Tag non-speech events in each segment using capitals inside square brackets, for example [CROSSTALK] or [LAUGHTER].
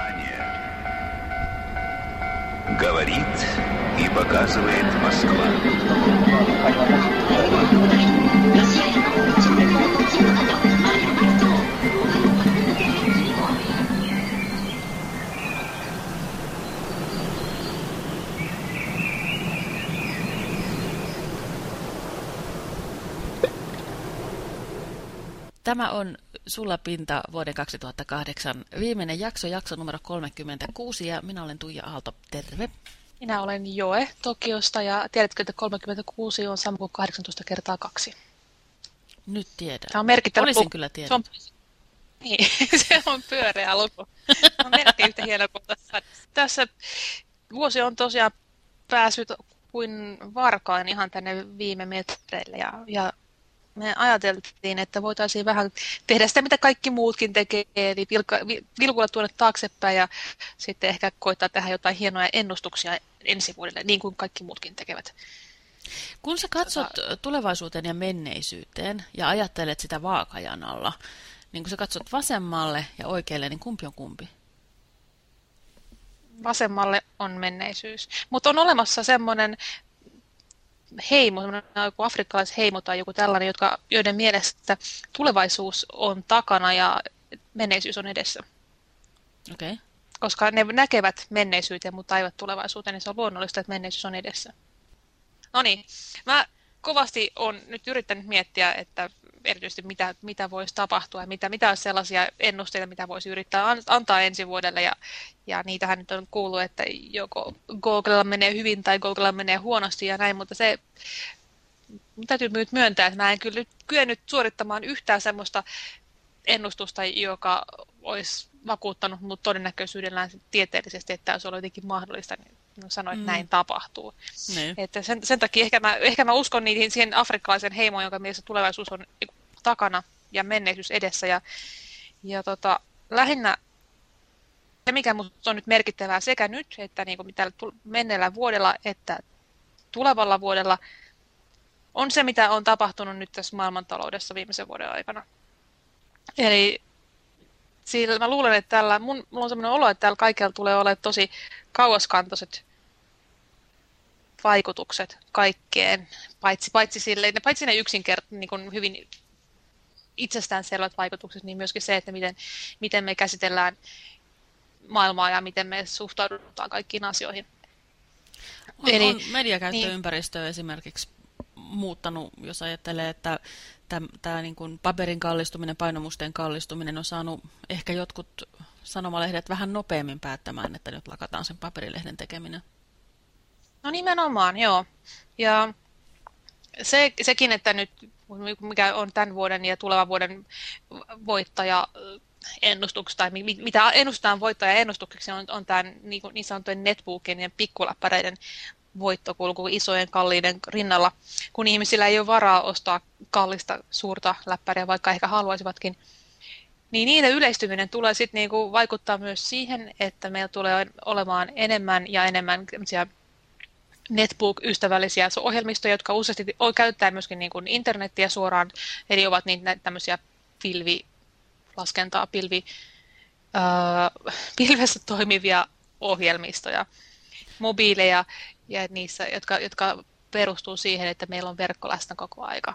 Внимание! Говорит и показывает Москва. Tämä on Sulla Pinta vuoden 2008 viimeinen jakso, jakso numero 36 ja minä olen Tuija Aalto. Terve. Minä olen Joe Tokiosta ja tiedätkö, että 36 on sama kuin 18 kertaa 2. Nyt tiedän. Tämä on merkittävä Olisin luku. kyllä Se tiedä. on, niin, [LAUGHS] se on pyöreä luku. On melkein yhtä hieno kuin tässä. Tässä vuosi on tosiaan päässyt kuin varkain ihan tänne viime metreille ja, ja me ajateltiin, että voitaisiin vähän tehdä sitä, mitä kaikki muutkin tekee, eli vilka, vi- vilkuilla tuonne taaksepäin ja sitten ehkä koittaa tehdä jotain hienoja ennustuksia ensi vuodelle, niin kuin kaikki muutkin tekevät. Kun sä katsot tulevaisuuteen ja menneisyyteen ja ajattelet sitä vaakajan alla, niin kun sä katsot vasemmalle ja oikealle, niin kumpi on kumpi? Vasemmalle on menneisyys. Mutta on olemassa semmoinen heimo, joku afrikkalaisheimo tai joku tällainen, jotka, joiden mielestä tulevaisuus on takana ja menneisyys on edessä. Okei. Okay. Koska ne näkevät menneisyyteen, mutta eivät tulevaisuuteen, niin se on luonnollista, että menneisyys on edessä. No niin, mä kovasti on nyt yrittänyt miettiä, että erityisesti mitä, mitä voisi tapahtua ja mitä, mitä olisi sellaisia ennusteita, mitä voisi yrittää an- antaa ensi vuodelle. Ja, ja niitähän nyt on kuullut, että joko Googlella menee hyvin tai Googlella menee huonosti ja näin, mutta se täytyy nyt myöntää, että mä en kyllä nyt kyennyt suorittamaan yhtään semmoista ennustusta, joka olisi vakuuttanut mut todennäköisyydellään tieteellisesti, että tämä olisi ollut jotenkin mahdollista, niin sanoin, että Mm. näin tapahtuu. Niin. Että sen, sen takia ehkä mä, ehkä mä uskon niihin siihen afrikkalaisen heimoon, jonka mielessä tulevaisuus on takana ja menneisyys edessä. Ja, ja tota, lähinnä se, mikä minusta on nyt merkittävää sekä nyt, että niin kuin menneellä vuodella, että tulevalla vuodella, on se, mitä on tapahtunut nyt tässä maailmantaloudessa viimeisen vuoden aikana. Eli sillä mä luulen, että tällä, mun, mulla on sellainen olo, että täällä kaikilla tulee olemaan tosi kauaskantoiset vaikutukset kaikkeen, paitsi, paitsi, sille, paitsi ne yksinkertaiset, niin kuin hyvin itsestäänselvät vaikutukset, niin myöskin se, että miten, miten me käsitellään maailmaa ja miten me suhtaudutaan kaikkiin asioihin. On, Eli- on mediakäyttöympäristö esimerkiksi muuttanut, jos ajattelee, että tämä niin kuin paperin kallistuminen, painomusten kallistuminen on saanut ehkä jotkut sanomalehdet vähän nopeammin päättämään, että nyt lakataan sen paperilehden tekeminen. No nimenomaan, joo. Ja se, sekin, että nyt mikä on tämän vuoden ja tulevan vuoden voittaja ennustukset, tai mi- mitä ennustetaan voittaja ennustukseksi, on, on tämän niin, niin sanottujen netbookin ja pikkuläppäreiden voittokulku isojen kalliiden rinnalla, kun ihmisillä ei ole varaa ostaa kallista suurta läppäriä, vaikka ehkä haluaisivatkin. Niin niiden yleistyminen tulee sitten niinku vaikuttaa myös siihen, että meillä tulee olemaan enemmän ja enemmän netbook-ystävällisiä ohjelmistoja, jotka useasti käyttää myöskin niin kuin internettiä suoraan, eli ovat niin tämmöisiä pilvilaskentaa, pilvi, öö, pilvessä toimivia ohjelmistoja, mobiileja, ja niissä, jotka, jotka perustuu siihen, että meillä on verkko läsnä koko aika.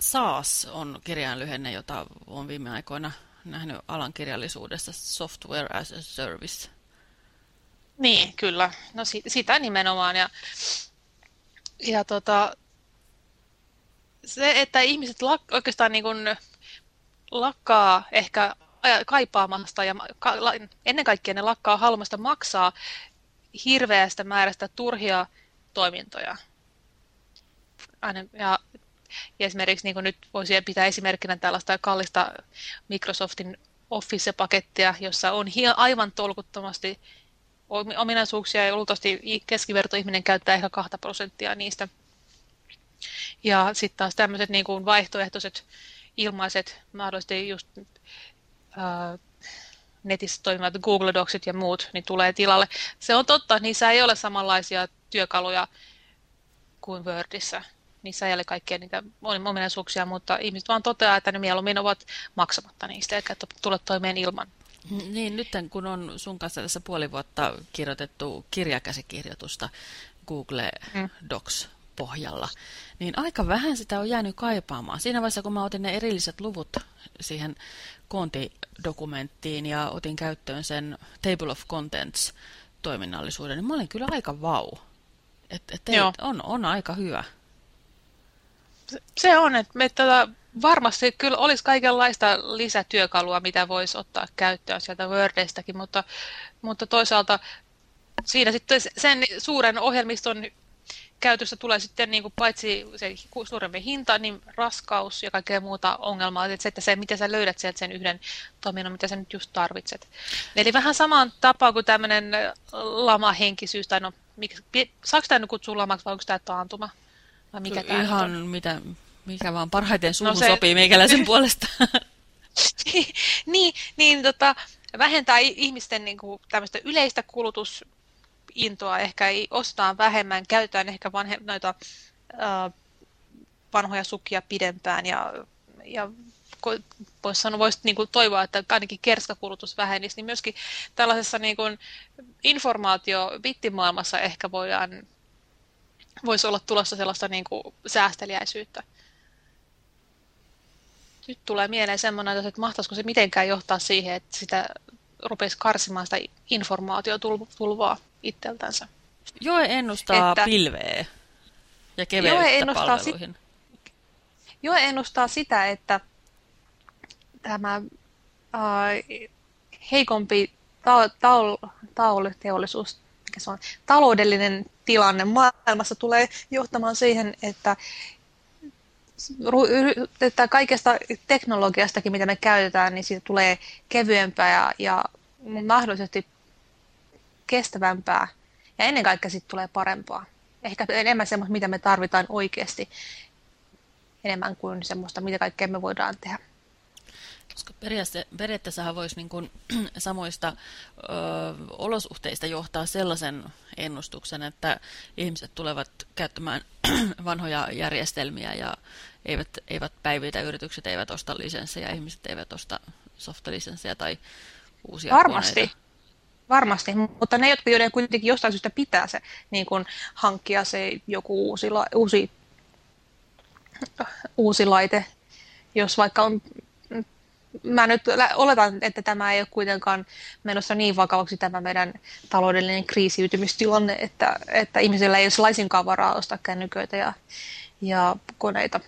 SaaS on kirjainlyhenne, jota olen viime aikoina nähnyt alan kirjallisuudessa, Software as a Service. Niin, kyllä. No si- sitä nimenomaan. Ja, ja tota, se, että ihmiset lak- oikeastaan niin kuin lakkaa ehkä kaipaamasta ja ka- ennen kaikkea ne lakkaa haluamasta maksaa hirveästä määrästä turhia toimintoja. Aina, ja, ja esimerkiksi niin nyt voisi pitää esimerkkinä tällaista kallista Microsoftin Office-pakettia, jossa on aivan tolkuttomasti ominaisuuksia ja luultavasti keskivertoihminen käyttää ehkä 2 prosenttia niistä. Ja sitten taas tämmöiset niin kuin vaihtoehtoiset ilmaiset, mahdollisesti just ää, netissä toimivat Google Docsit ja muut, niin tulee tilalle. Se on totta, niissä ei ole samanlaisia työkaluja kuin Wordissä. Niissä ei ole kaikkia niitä ominaisuuksia, mutta ihmiset vaan toteaa, että ne mieluummin ovat maksamatta niistä, eikä tule toimeen ilman. Niin, nyt kun on sun kanssa tässä puoli vuotta kirjoitettu kirjakäsikirjoitusta Google mm. Docs pohjalla, niin aika vähän sitä on jäänyt kaipaamaan. Siinä vaiheessa, kun mä otin ne erilliset luvut siihen kontidokumenttiin ja otin käyttöön sen Table of Contents toiminnallisuuden, niin mä olin kyllä aika vau. Et, et on, on aika hyvä. Se on, että me tätä varmasti kyllä olisi kaikenlaista lisätyökalua, mitä voisi ottaa käyttöön sieltä Wordistakin, mutta, mutta toisaalta siinä sitten sen suuren ohjelmiston käytössä tulee sitten niin kuin paitsi se suurempi hinta, niin raskaus ja kaikkea muuta ongelmaa. Että se, että se, miten sä löydät sieltä sen yhden toiminnon, mitä sä nyt just tarvitset. Eli vähän samaan tapaan kuin tämmöinen lamahenkisyys, tai no, saako tämä nyt kutsua lamaksi vai onko tämä taantuma? Vai mikä Ihan on? mitä, mikä vaan parhaiten suuhun no se... sopii meikäläisen [LAUGHS] puolesta. [LAUGHS] niin, niin tota, vähentää ihmisten niin kuin, tämmöistä yleistä kulutusintoa, ehkä ei ostaa vähemmän, käytetään ehkä vanhe, noita äh, vanhoja sukia pidempään ja, ja voisi sanoa, voisi niin kuin toivoa, että ainakin kerskakulutus vähenisi, niin myöskin tällaisessa niin kuin informaatio-bittimaailmassa ehkä voidaan, voisi olla tulossa sellaista niin kuin säästeliäisyyttä nyt tulee mieleen semmoinen, että mahtaisiko se mitenkään johtaa siihen, että sitä rupesi karsimaan sitä informaatiotulvaa itseltänsä. Joe ennustaa että, pilveä ja keveyttä Joe ennustaa palveluihin. Si Joe ennustaa sitä, että tämä äh, heikompi ta taul tauluteollisuus, mikä se on, taloudellinen tilanne maailmassa tulee johtamaan siihen, että että kaikesta teknologiastakin, mitä me käytetään, niin siitä tulee kevyempää ja, ja mahdollisesti kestävämpää. Ja ennen kaikkea siitä tulee parempaa. Ehkä enemmän semmoista, mitä me tarvitaan oikeasti, enemmän kuin semmoista, mitä kaikkea me voidaan tehdä. Koska periaatteessa voisi niin kuin [CLEARS THROAT] samoista ö, olosuhteista johtaa sellaisen ennustuksen, että ihmiset tulevat käyttämään [CLEARS THROAT] vanhoja järjestelmiä ja eivät, eivät päivitä, yritykset eivät osta lisenssejä, ihmiset eivät osta softalisenssejä tai uusia Varmasti. koneita. Varmasti, mutta ne, jotka joiden kuitenkin jostain syystä pitää se, niin kuin hankkia se joku uusi, uusi, uusi laite, jos vaikka on mä nyt oletan, että tämä ei ole kuitenkaan menossa niin vakavaksi tämä meidän taloudellinen kriisiytymistilanne, että, että ihmisillä ei ole laisinkaan varaa ostaa kännyköitä ja, ja koneita.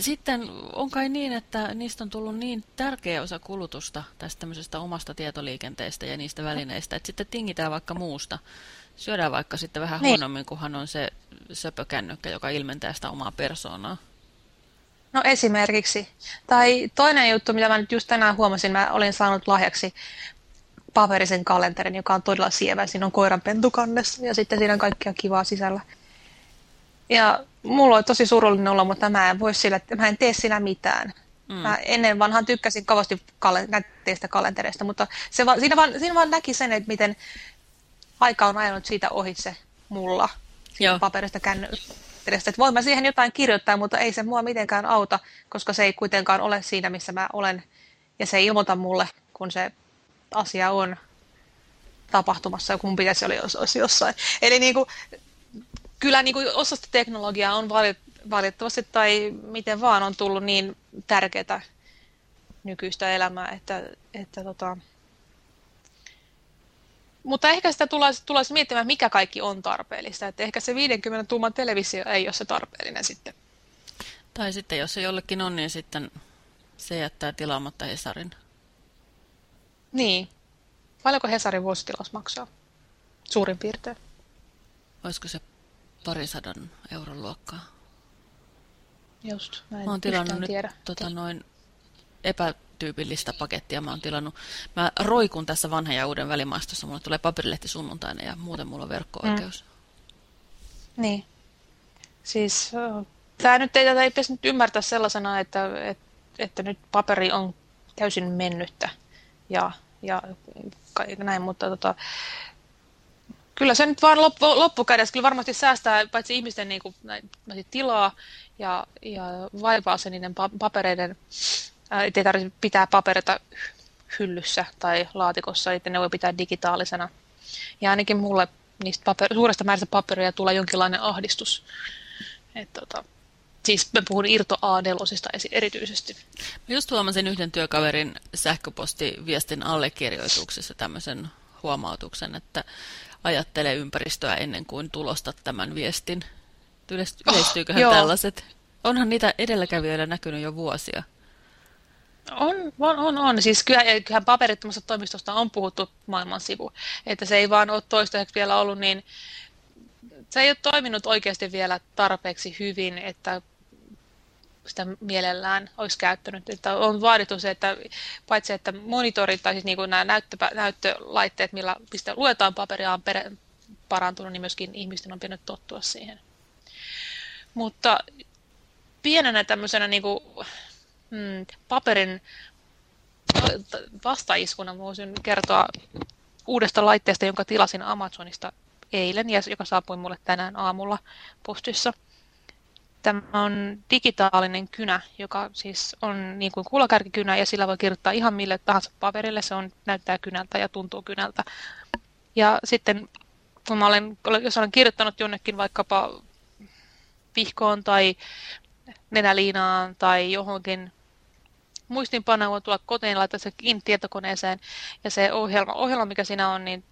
Sitten on kai niin, että niistä on tullut niin tärkeä osa kulutusta tästä tämmöisestä omasta tietoliikenteestä ja niistä välineistä, että sitten tingitään vaikka muusta. Syödään vaikka sitten vähän niin. huonommin, kunhan on se söpökännykkä, joka ilmentää sitä omaa persoonaa. No esimerkiksi. Tai toinen juttu, mitä mä nyt just tänään huomasin, mä olin saanut lahjaksi paperisen kalenterin, joka on todella sievä. Siinä on koiran pentukannessa ja sitten siinä on kaikkea kivaa sisällä. Ja mulla on tosi surullinen olo, mutta mä en voi sillä, mä en tee siinä mitään. Mm. Mä ennen vanhan tykkäsin kovasti nätteistä kalentereista, mutta se va, siinä, vaan, siinä vaan näki sen, että miten aika on ajanut siitä ohitse mulla. Joo. paperista edes, että voin mä siihen jotain kirjoittaa, mutta ei se mua mitenkään auta, koska se ei kuitenkaan ole siinä, missä mä olen. Ja se ei ilmoita mulle, kun se asia on tapahtumassa, kun pitäisi olla olisi jossain. Eli niin kuin, kyllä niin kuin osasta teknologiaa on valitettavasti tai miten vaan on tullut niin tärkeää nykyistä elämää, että, että tota, mutta ehkä sitä tulisi, tulisi miettimään, mikä kaikki on tarpeellista. Että ehkä se 50 tuuman televisio ei ole se tarpeellinen sitten. Tai sitten jos se jollekin on, niin sitten se jättää tilaamatta Hesarin. Niin. Paljonko Hesarin vuositilaus maksaa? Suurin piirtein. Olisiko se parisadan euron luokkaa? Just, mä en Mä oon tilannut nyt tota, noin epä, tyypillistä pakettia mä oon tilannut. Mä roikun tässä vanhan ja uuden välimaastossa. Mulle tulee paperilehti sunnuntaina ja muuten mulla on verkko-oikeus. Mm. Niin. Siis tämä nyt ei, tätä ei pitäisi nyt ymmärtää sellaisena, että, että, että nyt paperi on täysin mennyttä ja, ja näin, mutta tota, kyllä se nyt vaan loppu, loppukädessä kyllä varmasti säästää paitsi ihmisten niin kuin, tilaa ja, ja vaivaa se niiden papereiden ei tarvitse pitää paperita hyllyssä tai laatikossa, että ne voi pitää digitaalisena. Ja ainakin mulle niistä paper- suuresta määrästä paperia tulee jonkinlainen ahdistus. Et, tota, siis mä puhun Irto A4 erityisesti. Mä just huomasin yhden työkaverin sähköpostiviestin allekirjoituksessa tämmöisen huomautuksen, että ajattele ympäristöä ennen kuin tulostat tämän viestin. Yleistyyköhän oh, tällaiset? Onhan niitä edelläkävijöillä näkynyt jo vuosia. On, on, on, on. Siis kyllähän, kyllähän paperittomasta toimistosta on puhuttu maailman sivu. Että se ei vaan ole toistaiseksi vielä ollut niin... Se ei ole toiminut oikeasti vielä tarpeeksi hyvin, että sitä mielellään olisi käyttänyt. Että on vaadittu se, että paitsi että monitorit tai siis niin kuin nämä näyttö, näyttölaitteet, millä mistä luetaan paperia, on per, parantunut, niin myöskin ihmisten on pitänyt tottua siihen. Mutta pienenä tämmöisenä niin kuin, hmm, paperin vastaiskuna voisin kertoa uudesta laitteesta, jonka tilasin Amazonista eilen ja joka saapui mulle tänään aamulla postissa. Tämä on digitaalinen kynä, joka siis on niin kuin kuulakärkikynä ja sillä voi kirjoittaa ihan mille tahansa paperille. Se on, näyttää kynältä ja tuntuu kynältä. Ja sitten kun mä olen, jos olen kirjoittanut jonnekin vaikkapa vihkoon tai nenäliinaan tai johonkin muistinpanoon voi tulla kotiin, laittaa se kiinni tietokoneeseen ja se ohjelma, ohjelma mikä siinä on, niin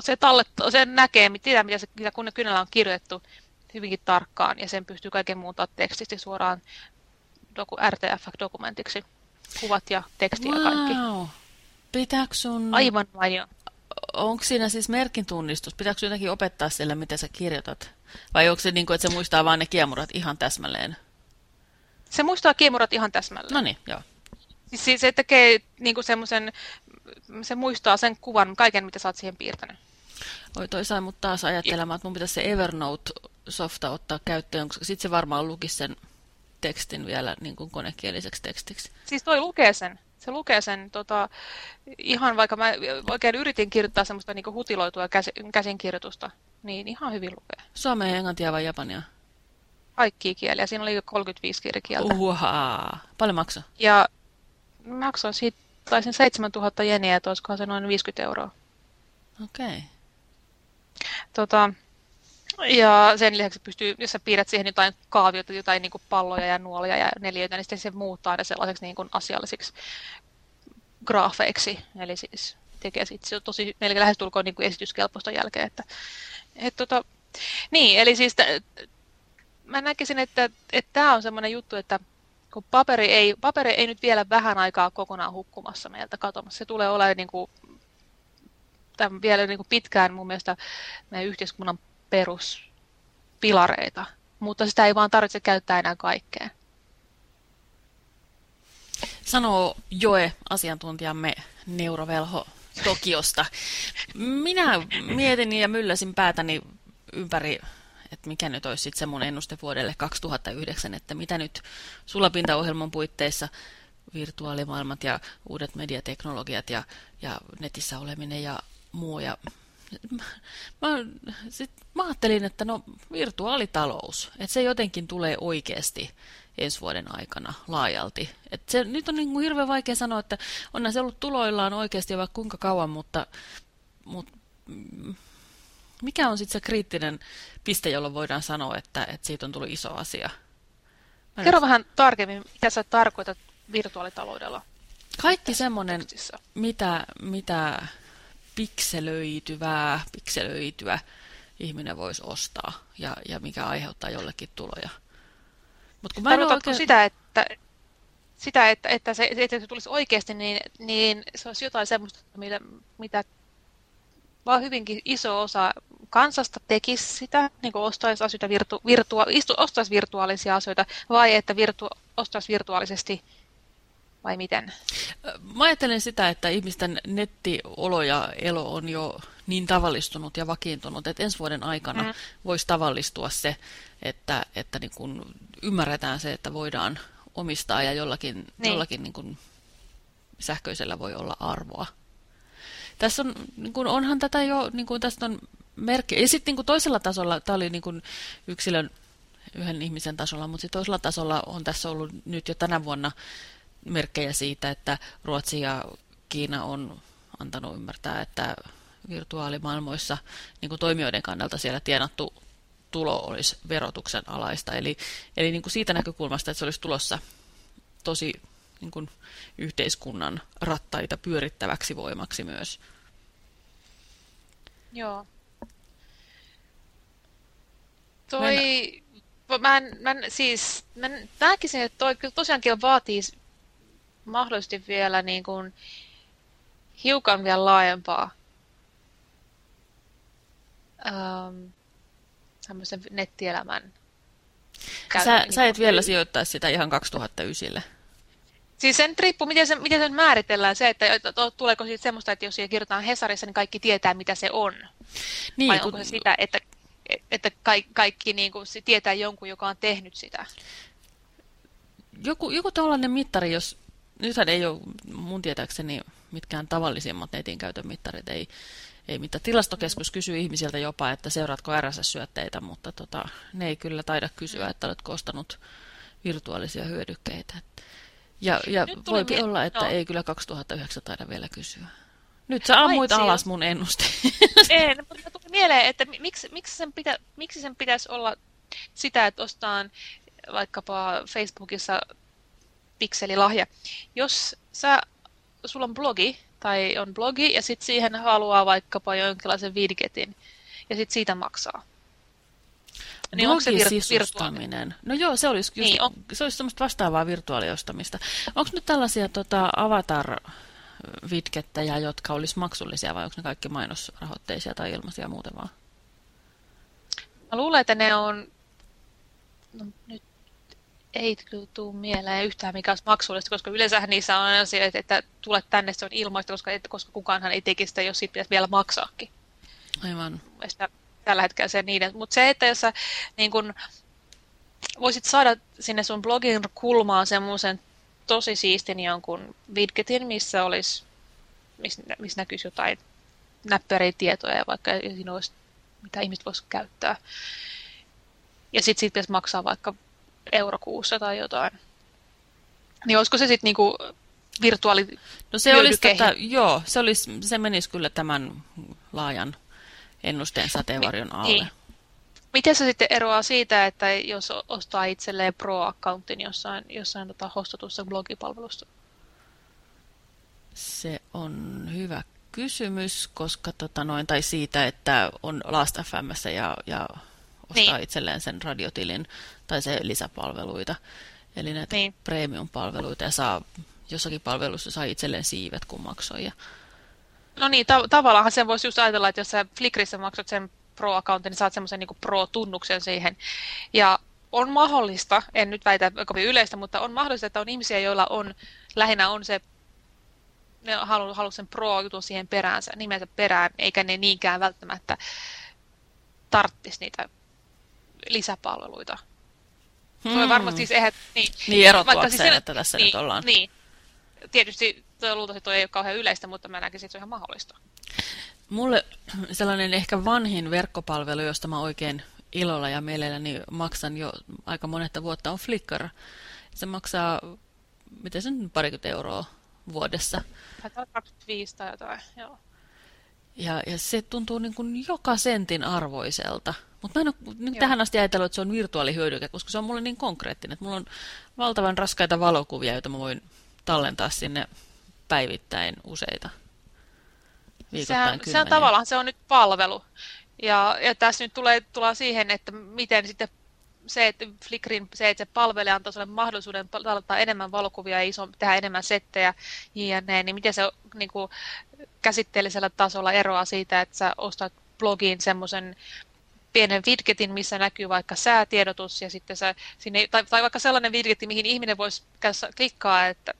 se, tallettaa, se näkee, mitä, mitä, se, mitä kun kynällä on kirjoitettu hyvinkin tarkkaan ja sen pystyy kaiken muuttaa tekstisesti suoraan doku, RTF-dokumentiksi. Kuvat ja teksti wow. ja kaikki. Pitääkö sun... Aivan mainio. Onko siinä siis merkin tunnistus? Pitääkö jotenkin opettaa sille, mitä sä kirjoitat? Vai onko se niin kuin, että se muistaa vain ne kiemurat ihan täsmälleen? Se muistaa kiemurat ihan täsmälleen. No niin, joo. Siis se tekee niin kuin semmoisen, se muistaa sen kuvan, kaiken mitä sä oot siihen piirtänyt. Oi, toi sai mut taas ajattelemaan, että mun pitäisi se Evernote-softa ottaa käyttöön, koska sitten se varmaan lukisi sen tekstin vielä niin kuin konekieliseksi tekstiksi. Siis toi lukee sen. Se lukee sen tota, ihan vaikka mä oikein yritin kirjoittaa semmoista niin hutiloitua käsinkirjoitusta, niin ihan hyvin lukee. Suomea, englantia vai japania? Kaikkia kieliä. Siinä oli 35 kieltä. Uhaa. Paljon maksaa? Ja maksoin siitä, taisin 7000 jeniä, että olisikohan se noin 50 euroa. Okei. Okay. Tota, ja sen lisäksi pystyy, jos sä piirrät siihen jotain kaavioita, jotain niin kuin palloja ja nuolia ja neljöitä, niin sitten se muuttaa ne sellaiseksi niin kuin asiallisiksi graafeiksi. Eli siis tekee sit, se tosi melkein lähestulkoon niin kuin esityskelpoista jälkeen. Että, et, tota, niin, eli siis mä näkisin, että tämä on semmoinen juttu, että kun paperi ei, paperi ei nyt vielä vähän aikaa kokonaan hukkumassa meiltä katomassa. Se tulee olemaan niin kuin, tämän vielä niin kuin pitkään mun mielestä meidän yhteiskunnan peruspilareita, mutta sitä ei vaan tarvitse käyttää enää kaikkeen. Sanoo Joe, asiantuntijamme neurovelho Tokiosta. Minä mietin ja mylläsin päätäni ympäri, että mikä nyt olisi sitten se mun ennuste vuodelle 2009, että mitä nyt sulapintaohjelman puitteissa virtuaalimaailmat ja uudet mediateknologiat ja, ja netissä oleminen ja muu. Ja mä, sit, mä ajattelin, että no virtuaalitalous, että se jotenkin tulee oikeasti ensi vuoden aikana laajalti. Et se, nyt on niin kuin hirveän vaikea sanoa, että on se ollut tuloillaan oikeasti vaikka kuinka kauan, mutta, mutta mikä on sitten se kriittinen piste, jolloin voidaan sanoa, että, että siitä on tullut iso asia? Mä Kerro nyt... vähän tarkemmin, mitä sä tarkoitat virtuaalitaloudella. Kaikki semmoinen, mitä, mitä pikselöityvää, pikselöityä ihminen voisi ostaa ja, ja mikä aiheuttaa jollekin tuloja. Mut kun mä Tarkoitatko oikein... sitä, että, sitä että, että, se, että se tulisi oikeasti, niin, niin se olisi jotain semmoista, mitä, mitä vaan hyvinkin iso osa kansasta tekisi sitä, niin kuin ostaisi, asioita virtu, virtua, istu, ostaisi virtuaalisia asioita, vai että virtu, ostaisi virtuaalisesti vai miten? Mä ajattelen sitä, että ihmisten nettiolo ja elo on jo niin tavallistunut ja vakiintunut, että ensi vuoden aikana mm. voisi tavallistua se, että, että niin kun ymmärretään se, että voidaan omistaa ja jollakin, niin. jollakin niin kun sähköisellä voi olla arvoa. Tässä on, niin kun, onhan tätä jo, niin kun tästä on merkki. Ja sitten niin toisella tasolla, tämä oli niin kun yksilön yhden ihmisen tasolla, mutta toisella tasolla on tässä ollut nyt jo tänä vuonna merkkejä siitä, että Ruotsi ja Kiina on antanut ymmärtää, että virtuaalimaailmoissa niin kuin toimijoiden kannalta siellä tienattu tulo olisi verotuksen alaista. Eli, eli niin kuin siitä näkökulmasta, että se olisi tulossa tosi niin kuin yhteiskunnan rattaita pyörittäväksi voimaksi myös. Joo. Toi, mä, en, mä en, siis, mä näkisin, että toi kyllä tosiaankin vaatii mahdollisesti vielä niin kuin hiukan vielä laajempaa ähm, tämmöisen nettielämän Sä, niin sä et vielä sijoittaa sitä ihan 2009. Siis sen riippuu, miten se, miten se määritellään se, että tuleeko siitä semmoista, että jos siihen kirjoitetaan Hesarissa, niin kaikki tietää, mitä se on. Niin, Vai onko se sitä, että, että kaikki, kaikki niin kuin, tietää jonkun, joka on tehnyt sitä? Joku, joku tällainen mittari, jos... Nythän ei ole mun tietääkseni mitkään tavallisimmat netin käytön mittarit, ei, ei mitään. Tilastokeskus kysyy ihmisiltä jopa, että seuraatko RSS-syötteitä, mutta tota, ne ei kyllä taida kysyä, että oletko ostanut virtuaalisia hyödykkeitä. Ja, ja voi olla, että no. ei kyllä 2009 taida vielä kysyä. Nyt sä ammuit Paitsi alas mun ennuste. [LAUGHS] En, mutta tuli mieleen, että miksi, miksi, sen pitä, miksi sen pitäisi olla sitä, että ostaan vaikkapa Facebookissa pikselilahja. Jos sä, sulla on blogi, tai on blogi, ja sitten siihen haluaa vaikkapa jonkinlaisen widgetin, ja sitten siitä maksaa. Niin onko se vir- No joo, se olisi, just, niin, on... se olisi semmoista vastaavaa virtuaaliostamista. Onko nyt tällaisia tota, avatar vidgettejä, jotka olisi maksullisia, vai onko ne kaikki mainosrahoitteisia tai ilmaisia muuten vaan? Mä luulen, että ne on... No, nyt ei kyllä tule mieleen yhtään mikä olisi maksullista, koska yleensä niissä on asia, että, että tulet tänne, se on ilmaista, koska, koska kukaanhan ei tekisi sitä, jos siitä pitäisi vielä maksaakin. Aivan. Sitä, tällä hetkellä se niiden. Mutta se, että jos sä niin kun, voisit saada sinne sun blogin kulmaan semmoisen tosi siistin jonkun widgetin, missä olisi, missä, missä näkyisi jotain näppäriä tietoja ja vaikka siinä olisi, mitä ihmiset voisivat käyttää. Ja sitten siitä pitäisi maksaa vaikka euro kuussa tai jotain. Niin olisiko se sitten niinku virtuaali No se olisi tätä, joo, se, olisi, se menisi kyllä tämän laajan ennusteen sateenvarjon alle. Niin. Miten se sitten eroaa siitä, että jos ostaa itselleen Pro-accountin jossain, jossain tota hostatussa blogipalvelusta? Se on hyvä kysymys, koska tota noin, tai siitä, että on Last.fm ja, ja ostaa niin. itselleen sen radiotilin tai se lisäpalveluita. Eli näitä niin. premium-palveluita ja saa jossakin palvelussa saa itselleen siivet, kun maksoi. Ja... No niin, ta tavallaan sen voisi just ajatella, että jos sä Flickrissä maksat sen Pro-accountin, niin saat semmoisen niin Pro-tunnuksen siihen. Ja on mahdollista, en nyt väitä kovin yleistä, mutta on mahdollista, että on ihmisiä, joilla on lähinnä on se ne haluaa halu sen pro-jutun siihen peräänsä, nimensä perään, eikä ne niinkään välttämättä tarttisi niitä lisäpalveluita. Hmm. Se on varmasti siis eihän, niin, niin erotuakseen, siis, että tässä niin, nyt ollaan. Niin, tietysti luultavasti tuo ei ole kauhean yleistä, mutta mä näkisin, että se on ihan mahdollista. Mulle [CLEARS THROAT] sellainen ehkä vanhin verkkopalvelu, josta mä oikein ilolla ja mielelläni maksan jo aika monetta vuotta, on Flickr. Se maksaa, miten sen parikymmentä euroa vuodessa. 25 tai jotain, joo. Ja, ja se tuntuu niin kuin joka sentin arvoiselta. Mutta mä en ole nyt tähän asti ajatellut, että se on virtuaalihyödyke, koska se on mulle niin konkreettinen. Että mulla on valtavan raskaita valokuvia, joita mä voin tallentaa sinne päivittäin useita. Sehän, sehän tavallaan se on nyt palvelu. Ja, ja tässä nyt tulee, tulee siihen, että miten sitten se, että Flickrin, se, että se palvelee antaa sinulle mahdollisuuden tallentaa enemmän valokuvia ja iso, tehdä enemmän settejä jne, niin miten se niin kuin, käsitteellisellä tasolla eroaa siitä, että sä ostat blogiin semmoisen pienen widgetin, missä näkyy vaikka säätiedotus ja sitten sä, sinne, tai, tai vaikka sellainen widgetti, mihin ihminen voisi klikkaa, että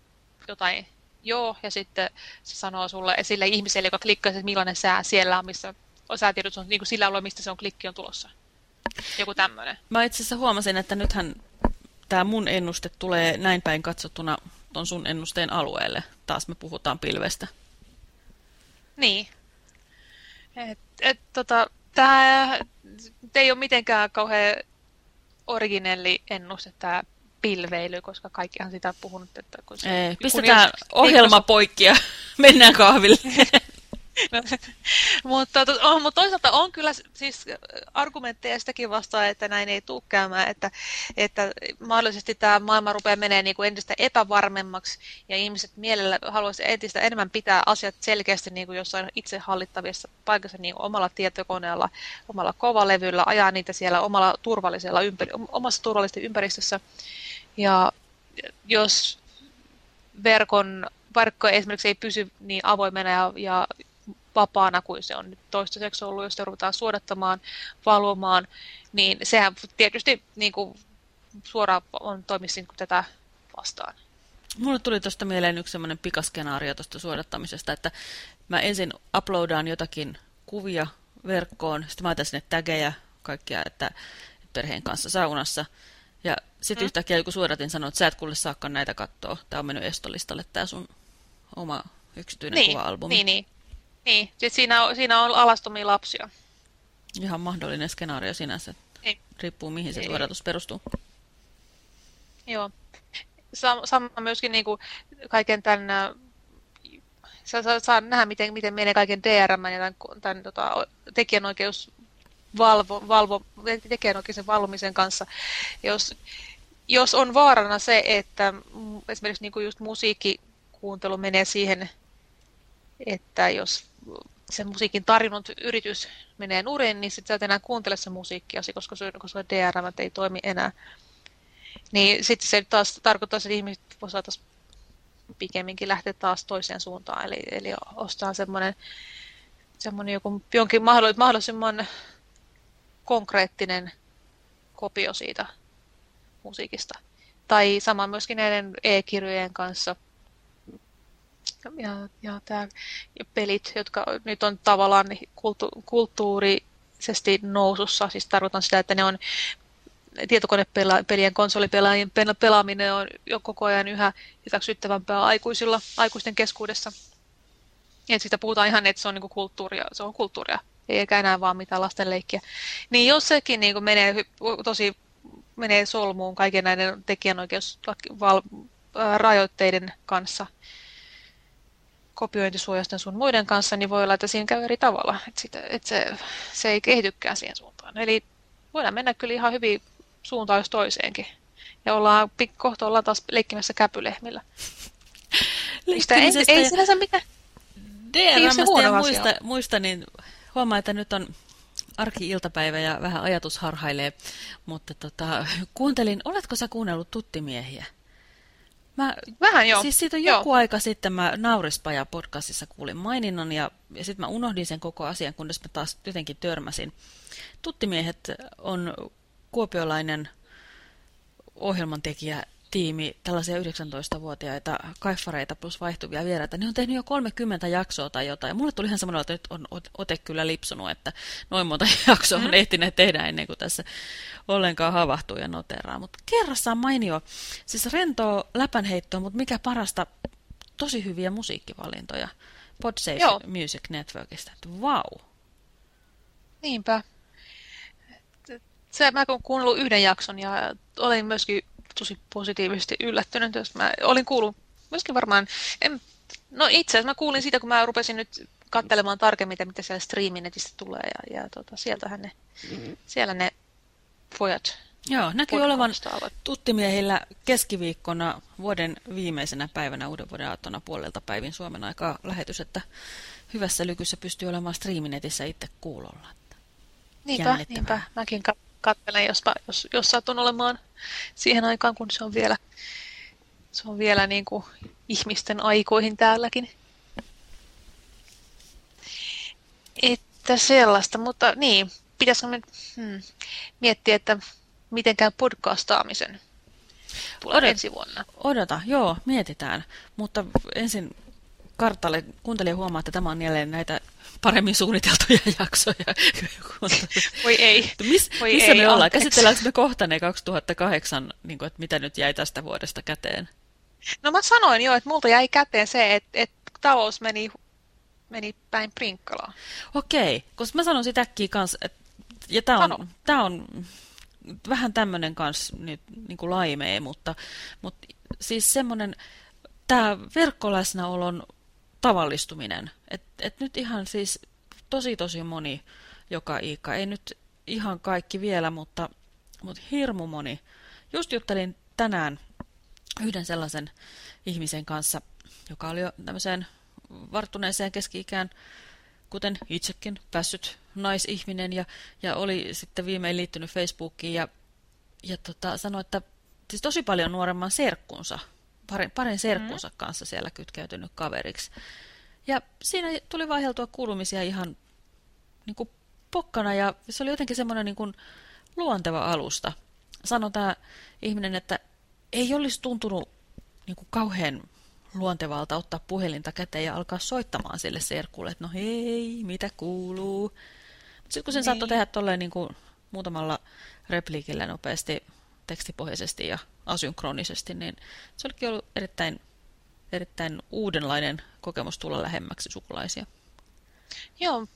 jotain joo, ja sitten se sanoo sulle esille ihmiselle, joka klikkaa, että millainen sää siellä on, missä säätiedotus on niin kuin sillä alueella, mistä se on klikki on tulossa. Joku tämmöinen. Mä itse asiassa huomasin, että nythän tämä mun ennuste tulee näin päin katsottuna ton sun ennusteen alueelle. Taas me puhutaan pilvestä. Niin. Et, et, tota, tämä ei ole mitenkään kauhean originelli ennuste tämä pilveily, koska kaikkihan sitä on puhunut. Että kun se, Ei, pistetään kun ohjelma poikki ja [LAUGHS] Mennään kahville. [LAUGHS] mutta, on, mutta toisaalta on kyllä siis argumentteja sitäkin vastaan, että näin ei tule käymään, että, että mahdollisesti tämä maailma rupeaa menee niin kuin entistä epävarmemmaksi ja ihmiset mielellä haluaisivat entistä enemmän pitää asiat selkeästi niin kuin jossain itse hallittavissa paikassa niin kuin omalla tietokoneella, omalla kovalevyllä, ajaa niitä siellä omalla turvallisella omassa turvallisessa ympäristössä. Ja jos verkon verkko esimerkiksi ei pysy niin avoimena ja, ja vapaana kuin se on nyt toistaiseksi ollut, jos ruvetaan suodattamaan, valvomaan, niin sehän tietysti niin kuin, suoraan on toimisi niin tätä vastaan. Mulle tuli tuosta mieleen yksi semmoinen pikaskenaario tuosta suodattamisesta, että mä ensin uploadaan jotakin kuvia verkkoon, sitten mä laitan sinne tägejä kaikkia, että perheen kanssa saunassa, sitten mm. yhtäkkiä joku suodatin sanoi, että sä et kuule saakaan näitä katsoa, tämä on mennyt estolistalle, tämä sun oma yksityinen niin, kuva-albumi. Niin, niin. Niin, siis siinä, siinä on alastomia lapsia. Ihan mahdollinen skenaario sinänsä. Ei. Riippuu mihin se Ei. suodatus perustuu. Joo. Sama myöskin niin kuin kaiken tämän, saa, saa, saa nähdä miten, miten menee kaiken DRM ja tämän, tämän tota, tekijänoikeus valvo, valvo, tekijänoikeuden valvomisen kanssa. Jos, jos on vaarana se, että esimerkiksi niin kuin just musiikkikuuntelu menee siihen, että jos sen musiikin tarjonnut yritys menee nurin, niin sitten sä et enää kuuntele se musiikkiasi, koska koska DRM ei toimi enää. Niin sitten se taas tarkoittaa, että ihmiset voisivat pikemminkin lähteä taas toiseen suuntaan, eli, eli ostaa semmoinen, semmoinen joku, jonkin mahdollisimman konkreettinen kopio siitä musiikista. Tai sama myöskin näiden e-kirjojen kanssa – ja, ja, tää, ja pelit, jotka nyt on tavallaan kultu, kulttuurisesti nousussa, siis tarkoitan sitä, että ne on tietokonepelien, konsolipelaajien pelaaminen on jo koko ajan yhä hyväksyttävämpää aikuisilla, aikuisten keskuudessa. Ja siitä puhutaan ihan, että se on, niin kulttuuria, se on kulttuuria, eikä enää vaan mitään lastenleikkiä. Niin jos sekin niin menee tosi menee solmuun kaiken näiden tekijänoikeusrajoitteiden kanssa, kopiointisuojasta sun muiden kanssa, niin voi olla, että siinä käy eri tavalla. Että, sitä, että se, se ei kehitykään siihen suuntaan. Eli voidaan mennä kyllä ihan hyvin suuntaan jos toiseenkin. Ja ollaan, kohta ollaan taas leikkimässä käpylehmillä. [LAUGHS] Sitä ei, ei sinänsä mitään. DRMstä ja muista, muista, niin huomaa, että nyt on arki-iltapäivä ja vähän ajatus harhailee, mutta tota, kuuntelin, oletko sä kuunnellut tuttimiehiä? Mä, Vähän joo. Siis siitä on joku joo. aika sitten mä Naurispaja podcastissa kuulin maininnan ja, ja sitten mä unohdin sen koko asian, kunnes mä taas jotenkin törmäsin. Tuttimiehet on kuopiolainen ohjelmantekijä tiimi, tällaisia 19-vuotiaita kaiffareita plus vaihtuvia vieraita, ne on tehnyt jo 30 jaksoa tai jotain. Ja mulle tuli ihan semmoinen, että nyt on ote kyllä lipsunut, että noin monta [LAUGHS] jaksoa on mm. ehtineet tehdä ennen kuin tässä ollenkaan havahtuu ja noteraa. Mutta kerrassaan mainio, siis rentoa läpänheittoa, mutta mikä parasta, tosi hyviä musiikkivalintoja Podsafe Joo. Music Networkista. Että vau. Niinpä. Se, mä kun kuunnellut yhden jakson ja olin myöskin tosi positiivisesti yllättynyt, jos mä olin kuullut myöskin varmaan, en, no itse asiassa mä kuulin siitä, kun mä rupesin nyt katselemaan tarkemmin, mitä siellä striiminetissä tulee, ja, ja tota, sieltähän ne, mm-hmm. siellä ne pojat Joo, näkyy olevan tuttimiehillä keskiviikkona vuoden viimeisenä päivänä uuden vuoden aattona puolelta päivin Suomen aikaa lähetys, että hyvässä lykyssä pystyy olemaan striiminetissä itse kuulolla. Niinpä, niinpä. Mäkin katselen, jospa, jos, jos satun olemaan siihen aikaan, kun se on vielä, se on vielä niin kuin ihmisten aikoihin täälläkin. Että sellaista, mutta niin, pitäisikö me hmm, miettiä, että mitenkään podcastaamisen tulee Odot, ensi vuonna. Odota, joo, mietitään. Mutta ensin kartalle kuuntelija huomaa, että tämä on jälleen näitä paremmin suunniteltuja [LAUGHS] jaksoja. Voi ei. Mis, Voi missä ei, me ollaan? Anteeksi. Käsitelläänkö me kohta ne 2008, niin kuin, että mitä nyt jäi tästä vuodesta käteen? No mä sanoin jo, että multa jäi käteen se, että, että talous meni, meni päin prinkkalaa. Okei, koska mä sanon sitäkin kanssa, että ja tämä on, tää on vähän tämmöinen kanssa nyt niin kuin laimee, mutta, mutta siis semmoinen, tämä verkkoläsnäolon tavallistuminen. Et, et nyt ihan siis tosi tosi moni joka iikka, ei nyt ihan kaikki vielä, mutta, mutta hirmu moni. Just juttelin tänään yhden sellaisen ihmisen kanssa, joka oli jo tämmöiseen varttuneeseen keski-ikään, kuten itsekin, päässyt naisihminen ja, ja oli sitten viimein liittynyt Facebookiin ja, ja tota, sanoi, että siis tosi paljon nuoremman serkkunsa, parin, parin serkkunsa mm. kanssa siellä kytkeytynyt kaveriksi. Ja siinä tuli vaiheltua kuulumisia ihan niin kuin pokkana ja se oli jotenkin semmoinen niin kuin luonteva alusta. Sano tämä ihminen, että ei olisi tuntunut niin kuin kauhean luontevalta ottaa puhelinta käteen ja alkaa soittamaan sille serkulle, että no hei, mitä kuuluu. Sitten kun sen niin. saattoi tehdä tolleen niin kuin muutamalla repliikillä nopeasti, tekstipohjaisesti ja asynkronisesti, niin se olikin ollut erittäin, erittäin uudenlainen kokemus tulla lähemmäksi sukulaisia. Joo,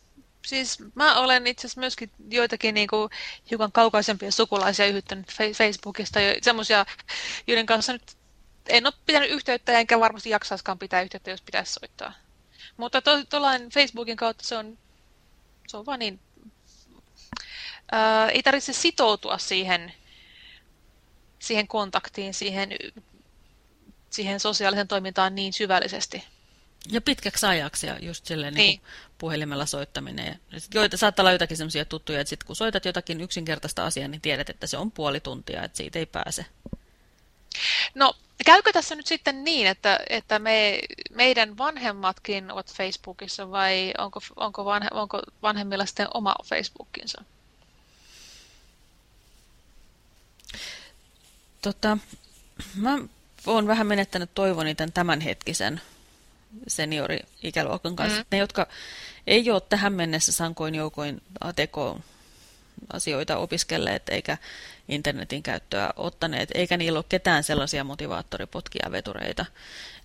siis mä olen itse asiassa myöskin joitakin niin kuin, hiukan kaukaisempia sukulaisia yhyttänyt Facebookista, semmoisia, joiden kanssa nyt en ole pitänyt yhteyttä, enkä varmasti jaksaiskaan pitää yhteyttä, jos pitäisi soittaa. Mutta tuollainen Facebookin kautta se on, se on vaan niin... Ää, ei tarvitse sitoutua siihen, siihen kontaktiin, siihen, siihen sosiaaliseen toimintaan niin syvällisesti. Ja pitkäksi ajaksi ja just silleen niin. Niin puhelimella soittaminen. Ja joita, saattaa olla jotakin sellaisia tuttuja, että sit kun soitat jotakin yksinkertaista asiaa, niin tiedät, että se on puoli tuntia, että siitä ei pääse. No, käykö tässä nyt sitten niin, että, että me, meidän vanhemmatkin ovat Facebookissa vai onko, onko, vanhe, onko vanhemmilla sitten oma Facebookinsa? Tota, mä oon vähän menettänyt toivoni tämän tämänhetkisen seniori-ikäluokan kanssa. Mm. Ne, jotka ei ole tähän mennessä sankoin joukoin ATK-asioita opiskelleet eikä internetin käyttöä ottaneet, eikä niillä ole ketään sellaisia motivaattoripotkia vetureita,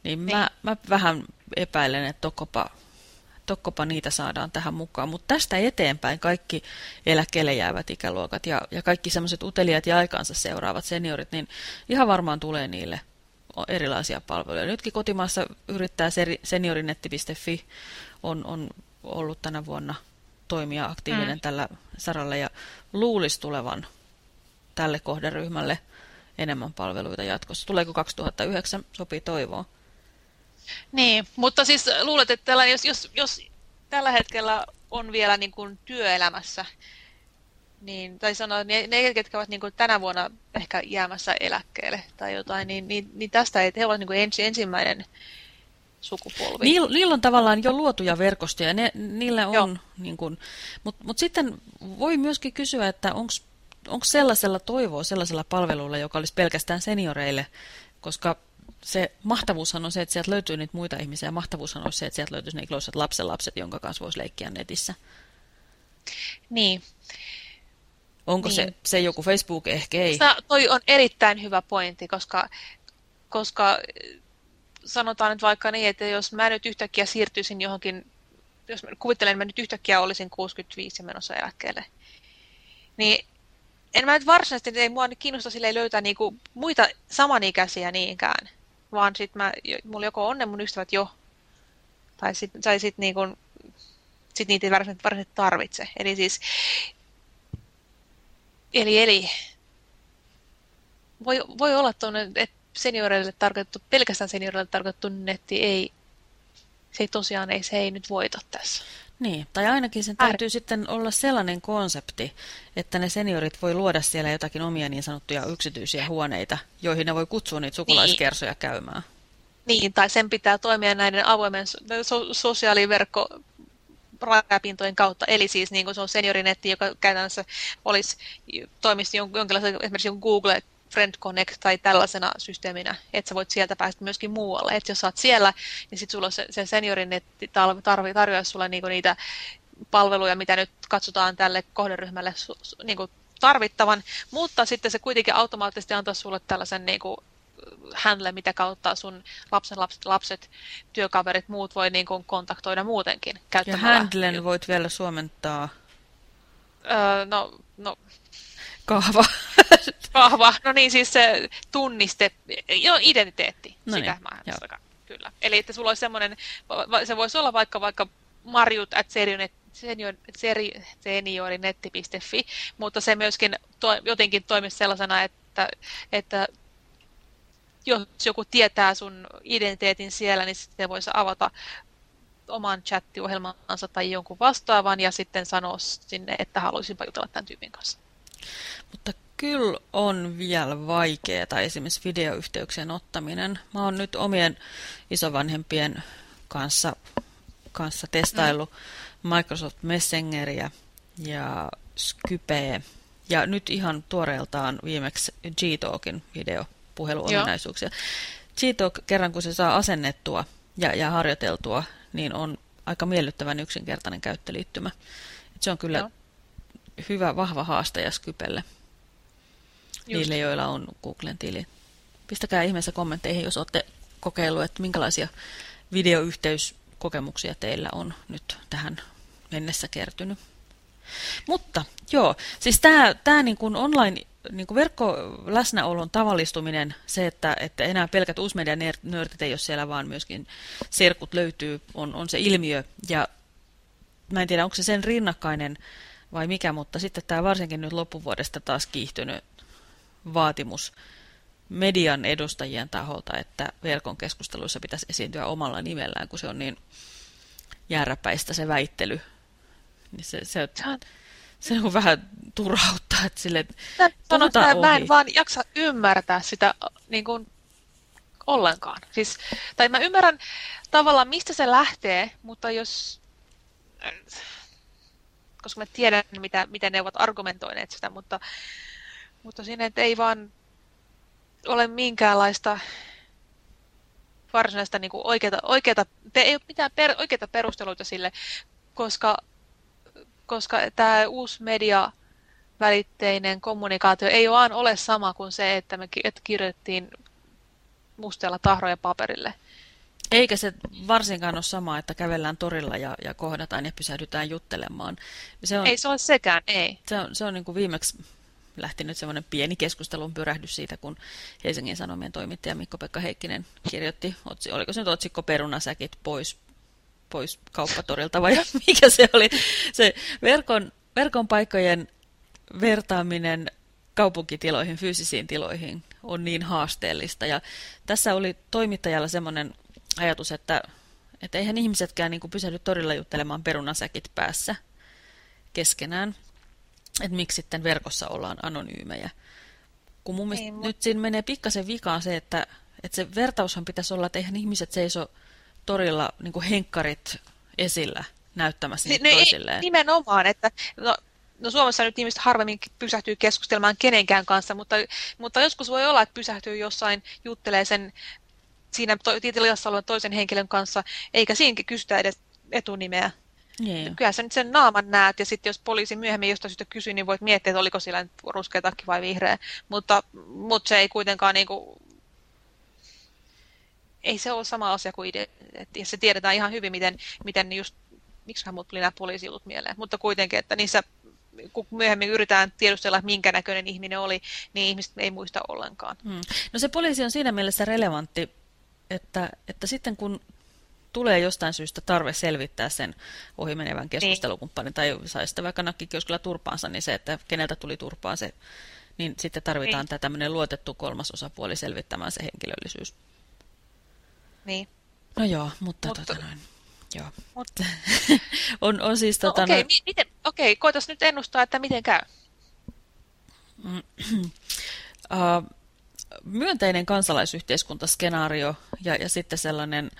niin mä, niin. mä vähän epäilen, että tokkopa, tokkopa niitä saadaan tähän mukaan. Mutta tästä eteenpäin kaikki eläkkeelle jäävät ikäluokat ja, ja kaikki sellaiset uteliaat ja aikansa seuraavat seniorit, niin ihan varmaan tulee niille erilaisia palveluja. Nytkin kotimaassa yrittää seniorinetti.fi on, on ollut tänä vuonna toimia aktiivinen mm. tällä saralla ja luulisi tulevan tälle kohderyhmälle enemmän palveluita jatkossa. Tuleeko 2009? Sopii toivoa. Niin, mutta siis luulet, että tällä, jos, jos, jos tällä hetkellä on vielä niin kuin työelämässä, niin, tai sanoa, ne, ne ketkä ovat niin kuin tänä vuonna ehkä jäämässä eläkkeelle tai jotain, niin, niin, niin tästä ei he ole niin kuin ensi, ensimmäinen sukupolvi. Niillä, niillä on tavallaan jo luotuja verkostoja, ne, niillä on, niin kuin, mutta mut sitten voi myöskin kysyä, että onko onko sellaisella toivoa, sellaisella palvelulla, joka olisi pelkästään senioreille, koska se mahtavuushan on se, että sieltä löytyy niitä muita ihmisiä, ja mahtavuushan on se, että sieltä löytyisi ne iloiset lapsenlapset, jonka kanssa voisi leikkiä netissä. Niin. Onko niin. Se, se joku Facebook? Ehkä ei. Sä, toi on erittäin hyvä pointti, koska, koska sanotaan nyt vaikka niin, että jos mä nyt yhtäkkiä siirtyisin johonkin, jos kuvittelen, että mä nyt yhtäkkiä olisin 65 ja menossa eläkkeelle, niin en mä nyt varsinaisesti, ei mua kiinnosta silleen löytää niinku muita samanikäisiä niinkään, vaan sit mä, mulla joko on ne mun ystävät jo, tai sit, tai sit niinku, sit niitä ei varsinaisesti, varsinaisesti tarvitse. Eli siis, eli, eli voi, voi olla tuonne, että senioreille tarkoitettu, pelkästään senioreille tarkoitettu netti ei, se ei tosiaan ei, se ei nyt voita tässä. Niin, tai ainakin sen täytyy Ääri. sitten olla sellainen konsepti, että ne seniorit voi luoda siellä jotakin omia niin sanottuja yksityisiä huoneita, joihin ne voi kutsua niitä sukulaiskersoja niin. käymään. Niin, tai sen pitää toimia näiden avoimen so sosiaaliverkko rajapintojen kautta. Eli siis niin kuin se on seniorinetti, joka käytännössä olisi, toimisi jonkinlaisen esimerkiksi Google Friend Connect tai tällaisena systeeminä, että sä voit sieltä päästä myöskin muualle. Että jos sä oot siellä, niin sitten sulla se, se seniorinetti tarvii tarjoaa sulle niinku niitä palveluja, mitä nyt katsotaan tälle kohderyhmälle niinku tarvittavan, mutta sitten se kuitenkin automaattisesti antaa sulle tällaisen niinku handle, mitä kautta sun lapsen lapset, lapset, työkaverit, muut voi niin kuin kontaktoida muutenkin. Ja handlen voit vielä suomentaa? Öö, no, no, Kahva. [LAUGHS] Kahva. No niin, siis se tunniste, joo, identiteetti. No sitä niin, mä joo. kyllä. Eli että sulla olisi semmoinen, se voisi olla vaikka vaikka marjut at seniorinetti.fi, mutta se myöskin to, jotenkin toimisi sellaisena, että, että jos joku tietää sun identiteetin siellä, niin se voisi avata oman chattiohjelmansa tai jonkun vastaavan ja sitten sanoa sinne, että haluaisinpa jutella tämän tyypin kanssa. Mutta kyllä on vielä vaikeaa esimerkiksi videoyhteyksien ottaminen. Mä oon nyt omien isovanhempien kanssa, kanssa testaillut mm. Microsoft Messengeria ja Skypeä. Ja nyt ihan tuoreeltaan viimeksi Gtalkin videopuheluominaisuuksia. Gtalk, kerran kun se saa asennettua ja, ja harjoiteltua, niin on aika miellyttävän yksinkertainen käyttöliittymä. Et se on kyllä Joo. hyvä, vahva haastaja Skypelle. Just. Niille, joilla on Googlen tili. Pistäkää ihmeessä kommentteihin, jos olette kokeillut, että minkälaisia videoyhteyskokemuksia teillä on nyt tähän mennessä kertynyt. Mutta joo, siis tämä, tämä niin kuin online niin kuin verkkoläsnäolon tavallistuminen, se, että, että enää pelkät uusmedia-nörtit ei ole siellä, vaan myöskin serkut löytyy, on, on se ilmiö. Ja mä en tiedä, onko se sen rinnakkainen vai mikä, mutta sitten tämä varsinkin nyt loppuvuodesta taas kiihtynyt vaatimus median edustajien taholta, että verkon keskusteluissa pitäisi esiintyä omalla nimellään, kun se on niin jääräpäistä se väittely. Niin se, se, se on vähän turhauttaa, että sille puhutaan mä, mä en vaan jaksa ymmärtää sitä niin kuin, ollenkaan. Siis, tai mä ymmärrän tavallaan, mistä se lähtee, mutta jos... Koska mä tiedän, mitä, miten ne ovat argumentoineet sitä, mutta, mutta siinä ei vaan ole minkäänlaista varsinaista niin kuin oikeata, oikeata, ei ole mitään per, oikeita perusteluita sille, koska koska tämä uusi media välitteinen kommunikaatio ei vaan ole sama kuin se, että me kirjoittiin musteella tahroja paperille. Eikä se varsinkaan ole sama, että kävellään torilla ja, ja kohdataan ja pysähdytään juttelemaan. Se on, ei se ole sekään, ei. Se on, se on niin kuin viimeksi lähtenyt semmoinen pieni keskustelun pyrähdys siitä, kun Helsingin Sanomien toimittaja Mikko-Pekka Heikkinen kirjoitti, oliko se nyt otsikko perunasäkit pois pois kauppatorilta vai [LAUGHS] mikä se oli. Se verkon, verkon paikkojen vertaaminen kaupunkitiloihin, fyysisiin tiloihin on niin haasteellista. Ja tässä oli toimittajalla semmoinen ajatus, että, että eihän ihmisetkään niin pysähdy torilla juttelemaan perunasäkit päässä keskenään. Että miksi sitten verkossa ollaan anonyymejä. Kun mun mielestä niin, nyt siinä menee pikkasen vikaan se, että, että se vertaushan pitäisi olla, että eihän ihmiset seiso torilla niin henkkarit esillä näyttämässä niitä no, toisilleen. Nimenomaan, että no, no Suomessa nyt ihmiset harvemmin pysähtyy keskustelemaan kenenkään kanssa, mutta, mutta joskus voi olla, että pysähtyy jossain, juttelee sen siinä tilassa olevan toisen henkilön kanssa, eikä siinäkin kysytä edes etunimeä. Yeah. Kyllä sä nyt sen naaman näet, ja sitten jos poliisi myöhemmin jostain syystä kysyy, niin voit miettiä, että oliko sillä ruskea takki vai vihreä. Mutta, mutta se ei kuitenkaan niin kuin, ei se ole sama asia kuin identiteetti. Ja se tiedetään ihan hyvin, miten, miten just, miksihän mut tuli nämä poliisijutut mieleen, mutta kuitenkin, että niissä kun myöhemmin yritetään tiedustella, että minkä näköinen ihminen oli, niin ihmiset ei muista ollenkaan. Hmm. No se poliisi on siinä mielessä relevantti, että, että sitten kun tulee jostain syystä tarve selvittää sen ohimenevän niin. keskustelukumppanin, niin. tai sai sitä vaikka nakkikioskilla turpaansa, niin se, että keneltä tuli turpaan se, niin sitten tarvitaan niin. tämä tämmöinen luotettu kolmas osapuoli selvittämään se henkilöllisyys. Niin. No joo, mutta, mutta tota noin. Joo. Mutta... [LAUGHS] on, on siis... No, tota, okei, okay, no... miten, okei, koitas nyt ennustaa, että miten käy. [CLEARS THROAT] uh, myönteinen kansalaisyhteiskuntaskenaario ja, ja sitten sellainen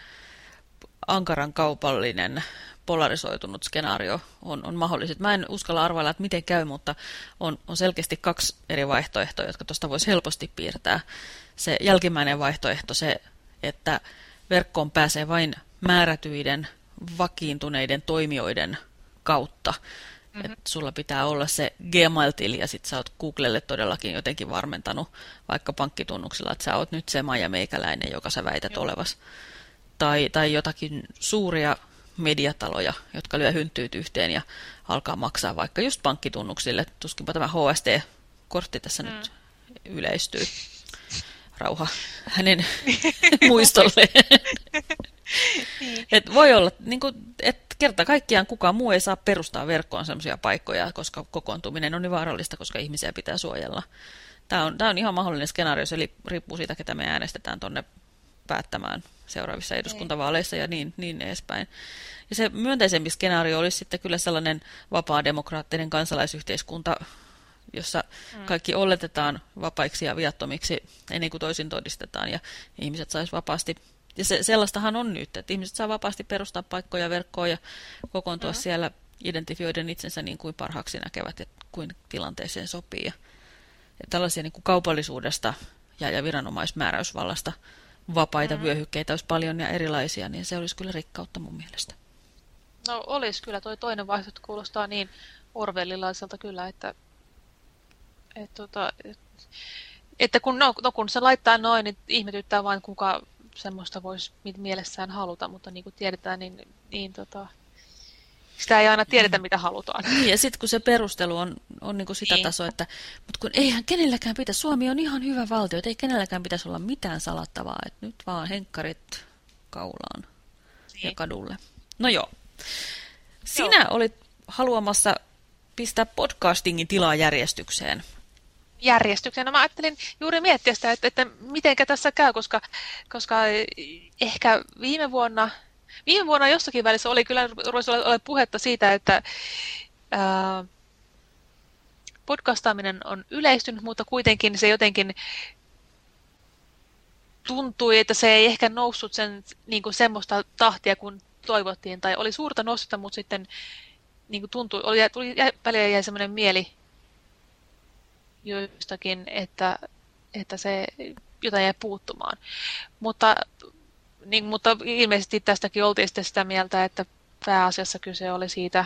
ankaran kaupallinen polarisoitunut skenaario on, on mahdolliset. Mä en uskalla arvailla, että miten käy, mutta on, on selkeästi kaksi eri vaihtoehtoa, jotka tuosta voisi helposti piirtää. Se jälkimmäinen vaihtoehto, se, että verkkoon pääsee vain määrätyiden vakiintuneiden toimijoiden kautta. Mm-hmm. Että sulla pitää olla se Gmail-tili ja sitten sä oot Googlelle todellakin jotenkin varmentanut vaikka pankkitunnuksilla, että sä oot nyt se Maija Meikäläinen, joka sä väität Joo. olevas. Tai, tai jotakin suuria mediataloja, jotka lyö hynttyyt yhteen ja alkaa maksaa vaikka just pankkitunnuksille. Tuskinpa tämä HST-kortti tässä mm. nyt yleistyy rauha [LAUGHS] hänen muistolleen. Et voi olla, niin kuin, että kerta kaikkiaan kukaan muu ei saa perustaa verkkoon sellaisia paikkoja, koska kokoontuminen on niin vaarallista, koska ihmisiä pitää suojella. Tämä on, tämä on ihan mahdollinen skenaario, eli riippuu siitä, ketä me äänestetään tuonne päättämään seuraavissa eduskuntavaaleissa ja niin, niin edespäin. Ja se myönteisempi skenaario olisi sitten kyllä sellainen vapaa demokraattinen kansalaisyhteiskunta, jossa mm. kaikki oletetaan vapaiksi ja viattomiksi ennen kuin toisin todistetaan ja ihmiset saisi vapaasti ja se, sellaistahan on nyt, että ihmiset saa vapaasti perustaa paikkoja verkkoon ja kokoontua mm. siellä identifioiden itsensä niin kuin parhaaksi näkevät ja kuin tilanteeseen sopii. Ja, ja tällaisia niin kuin kaupallisuudesta ja, ja viranomaismääräysvallasta vapaita mm. vyöhykkeitä olisi paljon ja erilaisia, niin se olisi kyllä rikkautta mun mielestä. No olisi kyllä, toi toinen vaihtoehto kuulostaa niin orwellilaiselta kyllä, että, että, tota, että, että kun, no, no, kun se laittaa noin, niin ihmetyttää vain kuka semmoista voisi mielessään haluta, mutta niin kuin tiedetään, niin, niin tota, sitä ei aina tiedetä, mitä halutaan. Niin, ja sitten kun se perustelu on, on niin kuin sitä niin. tasoa, että mutta kun eihän kenelläkään pitäisi, Suomi on ihan hyvä valtio, että ei kenelläkään pitäisi olla mitään salattavaa, että nyt vaan henkkarit kaulaan niin. ja kadulle. No joo. Sinä joo. olit haluamassa pistää podcastingin tilaa järjestykseen järjestykseen. No mä ajattelin juuri miettiä sitä, että, että mitenkä tässä käy, koska, koska ehkä viime vuonna, viime vuonna jossakin välissä oli kyllä ruvesi olla puhetta siitä, että ää, podcastaaminen on yleistynyt, mutta kuitenkin se jotenkin tuntui, että se ei ehkä noussut sen, niin kuin semmoista tahtia kuin toivottiin, tai oli suurta nostusta, mutta sitten niin kuin tuntui, oli, tuli, välillä jäi semmoinen mieli, joistakin, että, että se jotain jäi puuttumaan. Mutta, niin, mutta ilmeisesti tästäkin oltiin sitten sitä mieltä, että pääasiassa kyse oli siitä,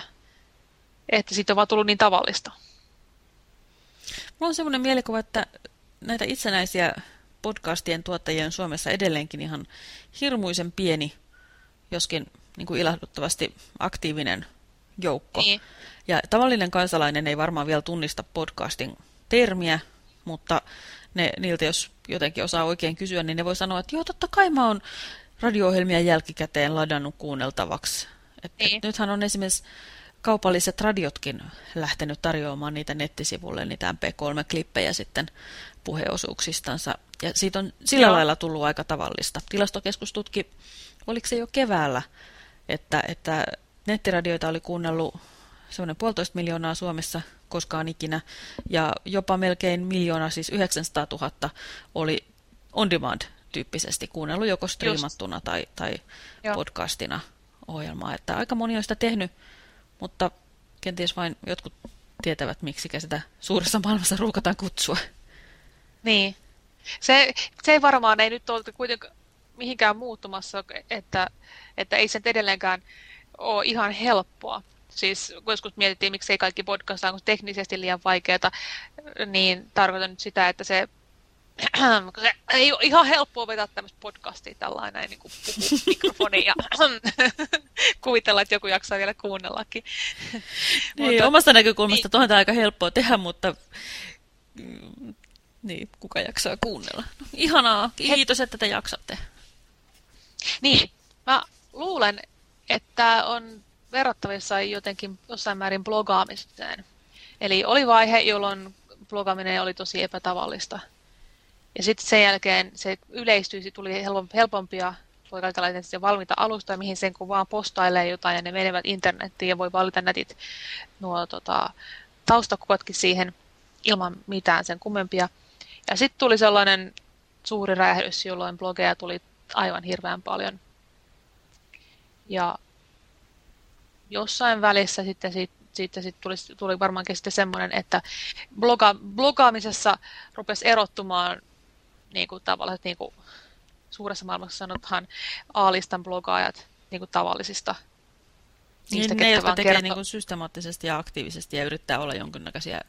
että siitä on vaan tullut niin tavallista. Mulla on semmoinen mielikuva, että näitä itsenäisiä podcastien tuottajia on Suomessa edelleenkin ihan hirmuisen pieni, joskin niin kuin ilahduttavasti aktiivinen joukko. Niin. Ja tavallinen kansalainen ei varmaan vielä tunnista podcastin termiä, mutta ne, niiltä jos jotenkin osaa oikein kysyä, niin ne voi sanoa, että joo, totta kai mä oon radio-ohjelmia jälkikäteen ladannut kuunneltavaksi. Et, niin. et nythän on esimerkiksi kaupalliset radiotkin lähtenyt tarjoamaan niitä nettisivulle, niitä MP3-klippejä sitten puheosuuksistansa. Ja siitä on sillä Joo. lailla tullut aika tavallista. Tilastokeskus tutki, oliko se jo keväällä, että, että nettiradioita oli kuunnellut semmoinen puolitoista miljoonaa Suomessa koskaan ikinä, ja jopa melkein miljoona, siis 900 000 oli on demand tyyppisesti kuunnellut joko striimattuna tai, tai podcastina ohjelmaa. Että aika moni on sitä tehnyt, mutta kenties vain jotkut tietävät, miksi sitä suuressa maailmassa ruukataan kutsua. Niin. Se, se ei varmaan ei nyt ole kuitenkaan mihinkään muuttumassa, että, että ei se edelleenkään ole ihan helppoa siis joskus mietittiin, miksi ei kaikki podcastaa, on teknisesti liian vaikeaa, niin tarkoitan nyt sitä, että se ei ole ihan helppoa vetää tämmöistä podcastia tällainen niin kuin mikrofoni ja [LAUGHS] kuvitella, että joku jaksaa vielä kuunnellakin. Niin, mutta, omasta näkökulmasta niin. tuohon aika helppoa tehdä, mutta mm, niin, kuka jaksaa kuunnella. No, ihanaa, kiitos, että te jaksatte. Niin, mä luulen, että on verrattavissa jotenkin jossain määrin blogaamiseen. Eli oli vaihe, jolloin blogaaminen oli tosi epätavallista. Ja sitten sen jälkeen se yleistyi, tuli helpompia, voi tällaisia valmiita alustoja, mihin sen kun vaan postailee jotain ja ne menevät internettiin ja voi valita netit nuo tota, taustakuvatkin siihen ilman mitään sen kummempia. Ja sitten tuli sellainen suuri räjähdys, jolloin blogeja tuli aivan hirveän paljon. Ja jossain välissä sitten siitä sit tuli, tuli varmaankin sitten semmoinen, että bloga, blogaamisessa rupesi erottumaan niin kuin tavallaan, niin kuin suuressa maailmassa sanotaan A-listan blogaajat niin kuin tavallisista. Niistä, niin, ne, jotka tekee niin kuin systemaattisesti ja aktiivisesti ja yrittää olla jonkinnäköisiä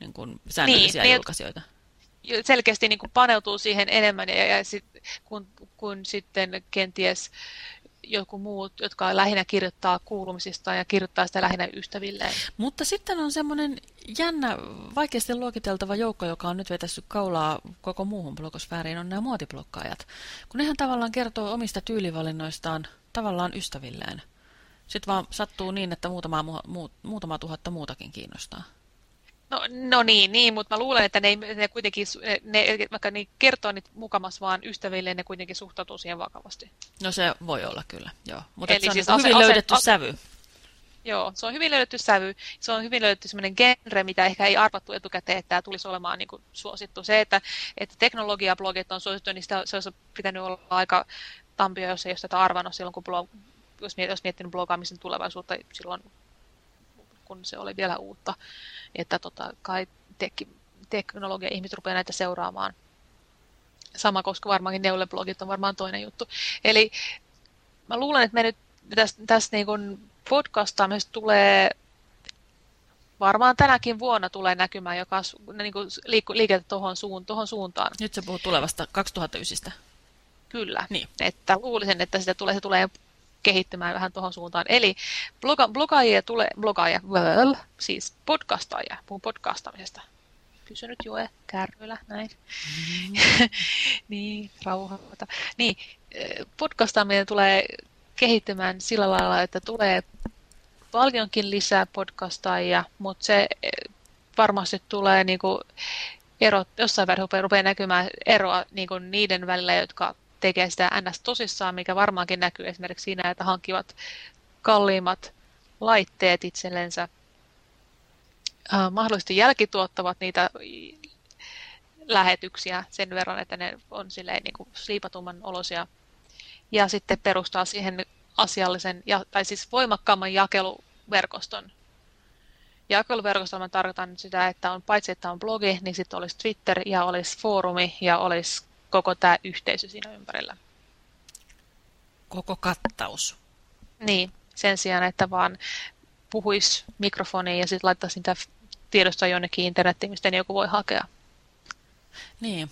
niin kuin säännöllisiä niin, julkaisijoita. Selkeästi niin kuin paneutuu siihen enemmän ja, ja sit, kun, kun sitten kenties joku muut, jotka lähinnä kirjoittaa kuulumisista ja kirjoittaa sitä lähinnä ystävilleen. Mutta sitten on semmoinen jännä, vaikeasti luokiteltava joukko, joka on nyt vetässyt kaulaa koko muuhun blogosfääriin, on nämä muotiblokkaajat. Kun nehän tavallaan kertoo omista tyylivalinnoistaan tavallaan ystävilleen. Sitten vaan sattuu niin, että muutama, mu, muutama tuhatta muutakin kiinnostaa. No, no niin, niin, mutta mä luulen, että ne, ne kuitenkin, ne, vaikka ne kertoo niitä mukamas vaan ystäville, ne kuitenkin suhtautuu siihen vakavasti. No se voi olla kyllä, joo. Mutta se on siis niinku ase, hyvin löydetty ase, sävy. Joo, se on hyvin löydetty sävy. Se on hyvin löydetty sellainen genre, mitä ehkä ei arvattu etukäteen, että tämä tulisi olemaan niin kuin suosittu. Se, että, että teknologiablogit on suosittu, niin sitä, se olisi pitänyt olla aika tampia, jos ei ole tätä arvannut silloin, kun blog, jos, jos miettinyt blogaamisen tulevaisuutta silloin, kun se oli vielä uutta. Että tota, kai tek, teknologia ihmiset rupeaa näitä seuraamaan. Sama, koska varmaankin neuleblogit on varmaan toinen juttu. Eli mä luulen, että me nyt tässä, tässä niin kuin tulee varmaan tänäkin vuonna tulee näkymään joka niin kuin liikettä tuohon suun, suuntaan. Nyt se puhuu tulevasta 2009. Kyllä, niin. että luulisin, että sitä tulee, se tulee kehittymään vähän tuohon suuntaan. Eli bloga, blogaajia tulee, blogaajia, well, siis podcastaajia, puhun podcastamisesta. Pysynyt Joe kärryillä, näin. Mm. [LAUGHS] niin, rauhoita. Niin, eh, podcastaaminen tulee kehittymään sillä lailla, että tulee paljonkin lisää podcastaajia, mutta se eh, varmasti tulee niin kuin ero, jossain vaiheessa rupeaa näkymään eroa niin kuin niiden välillä, jotka tekee sitä ns. tosissaan, mikä varmaankin näkyy esimerkiksi siinä, että hankkivat kalliimmat laitteet itsellensä. Äh, mahdollisesti jälkituottavat niitä lähetyksiä sen verran, että ne on silleen niin kuin olosia. Ja sitten perustaa siihen asiallisen, tai siis voimakkaamman jakeluverkoston. Jakeluverkostolla tarkoitan sitä, että on paitsi että on blogi, niin sitten olisi Twitter ja olisi foorumi ja olisi koko tämä yhteisö siinä ympärillä. Koko kattaus. Niin, sen sijaan, että vaan puhuisi mikrofoniin ja sitten laittaisi niitä tiedostoa jonnekin internettiin, mistä joku voi hakea. Niin.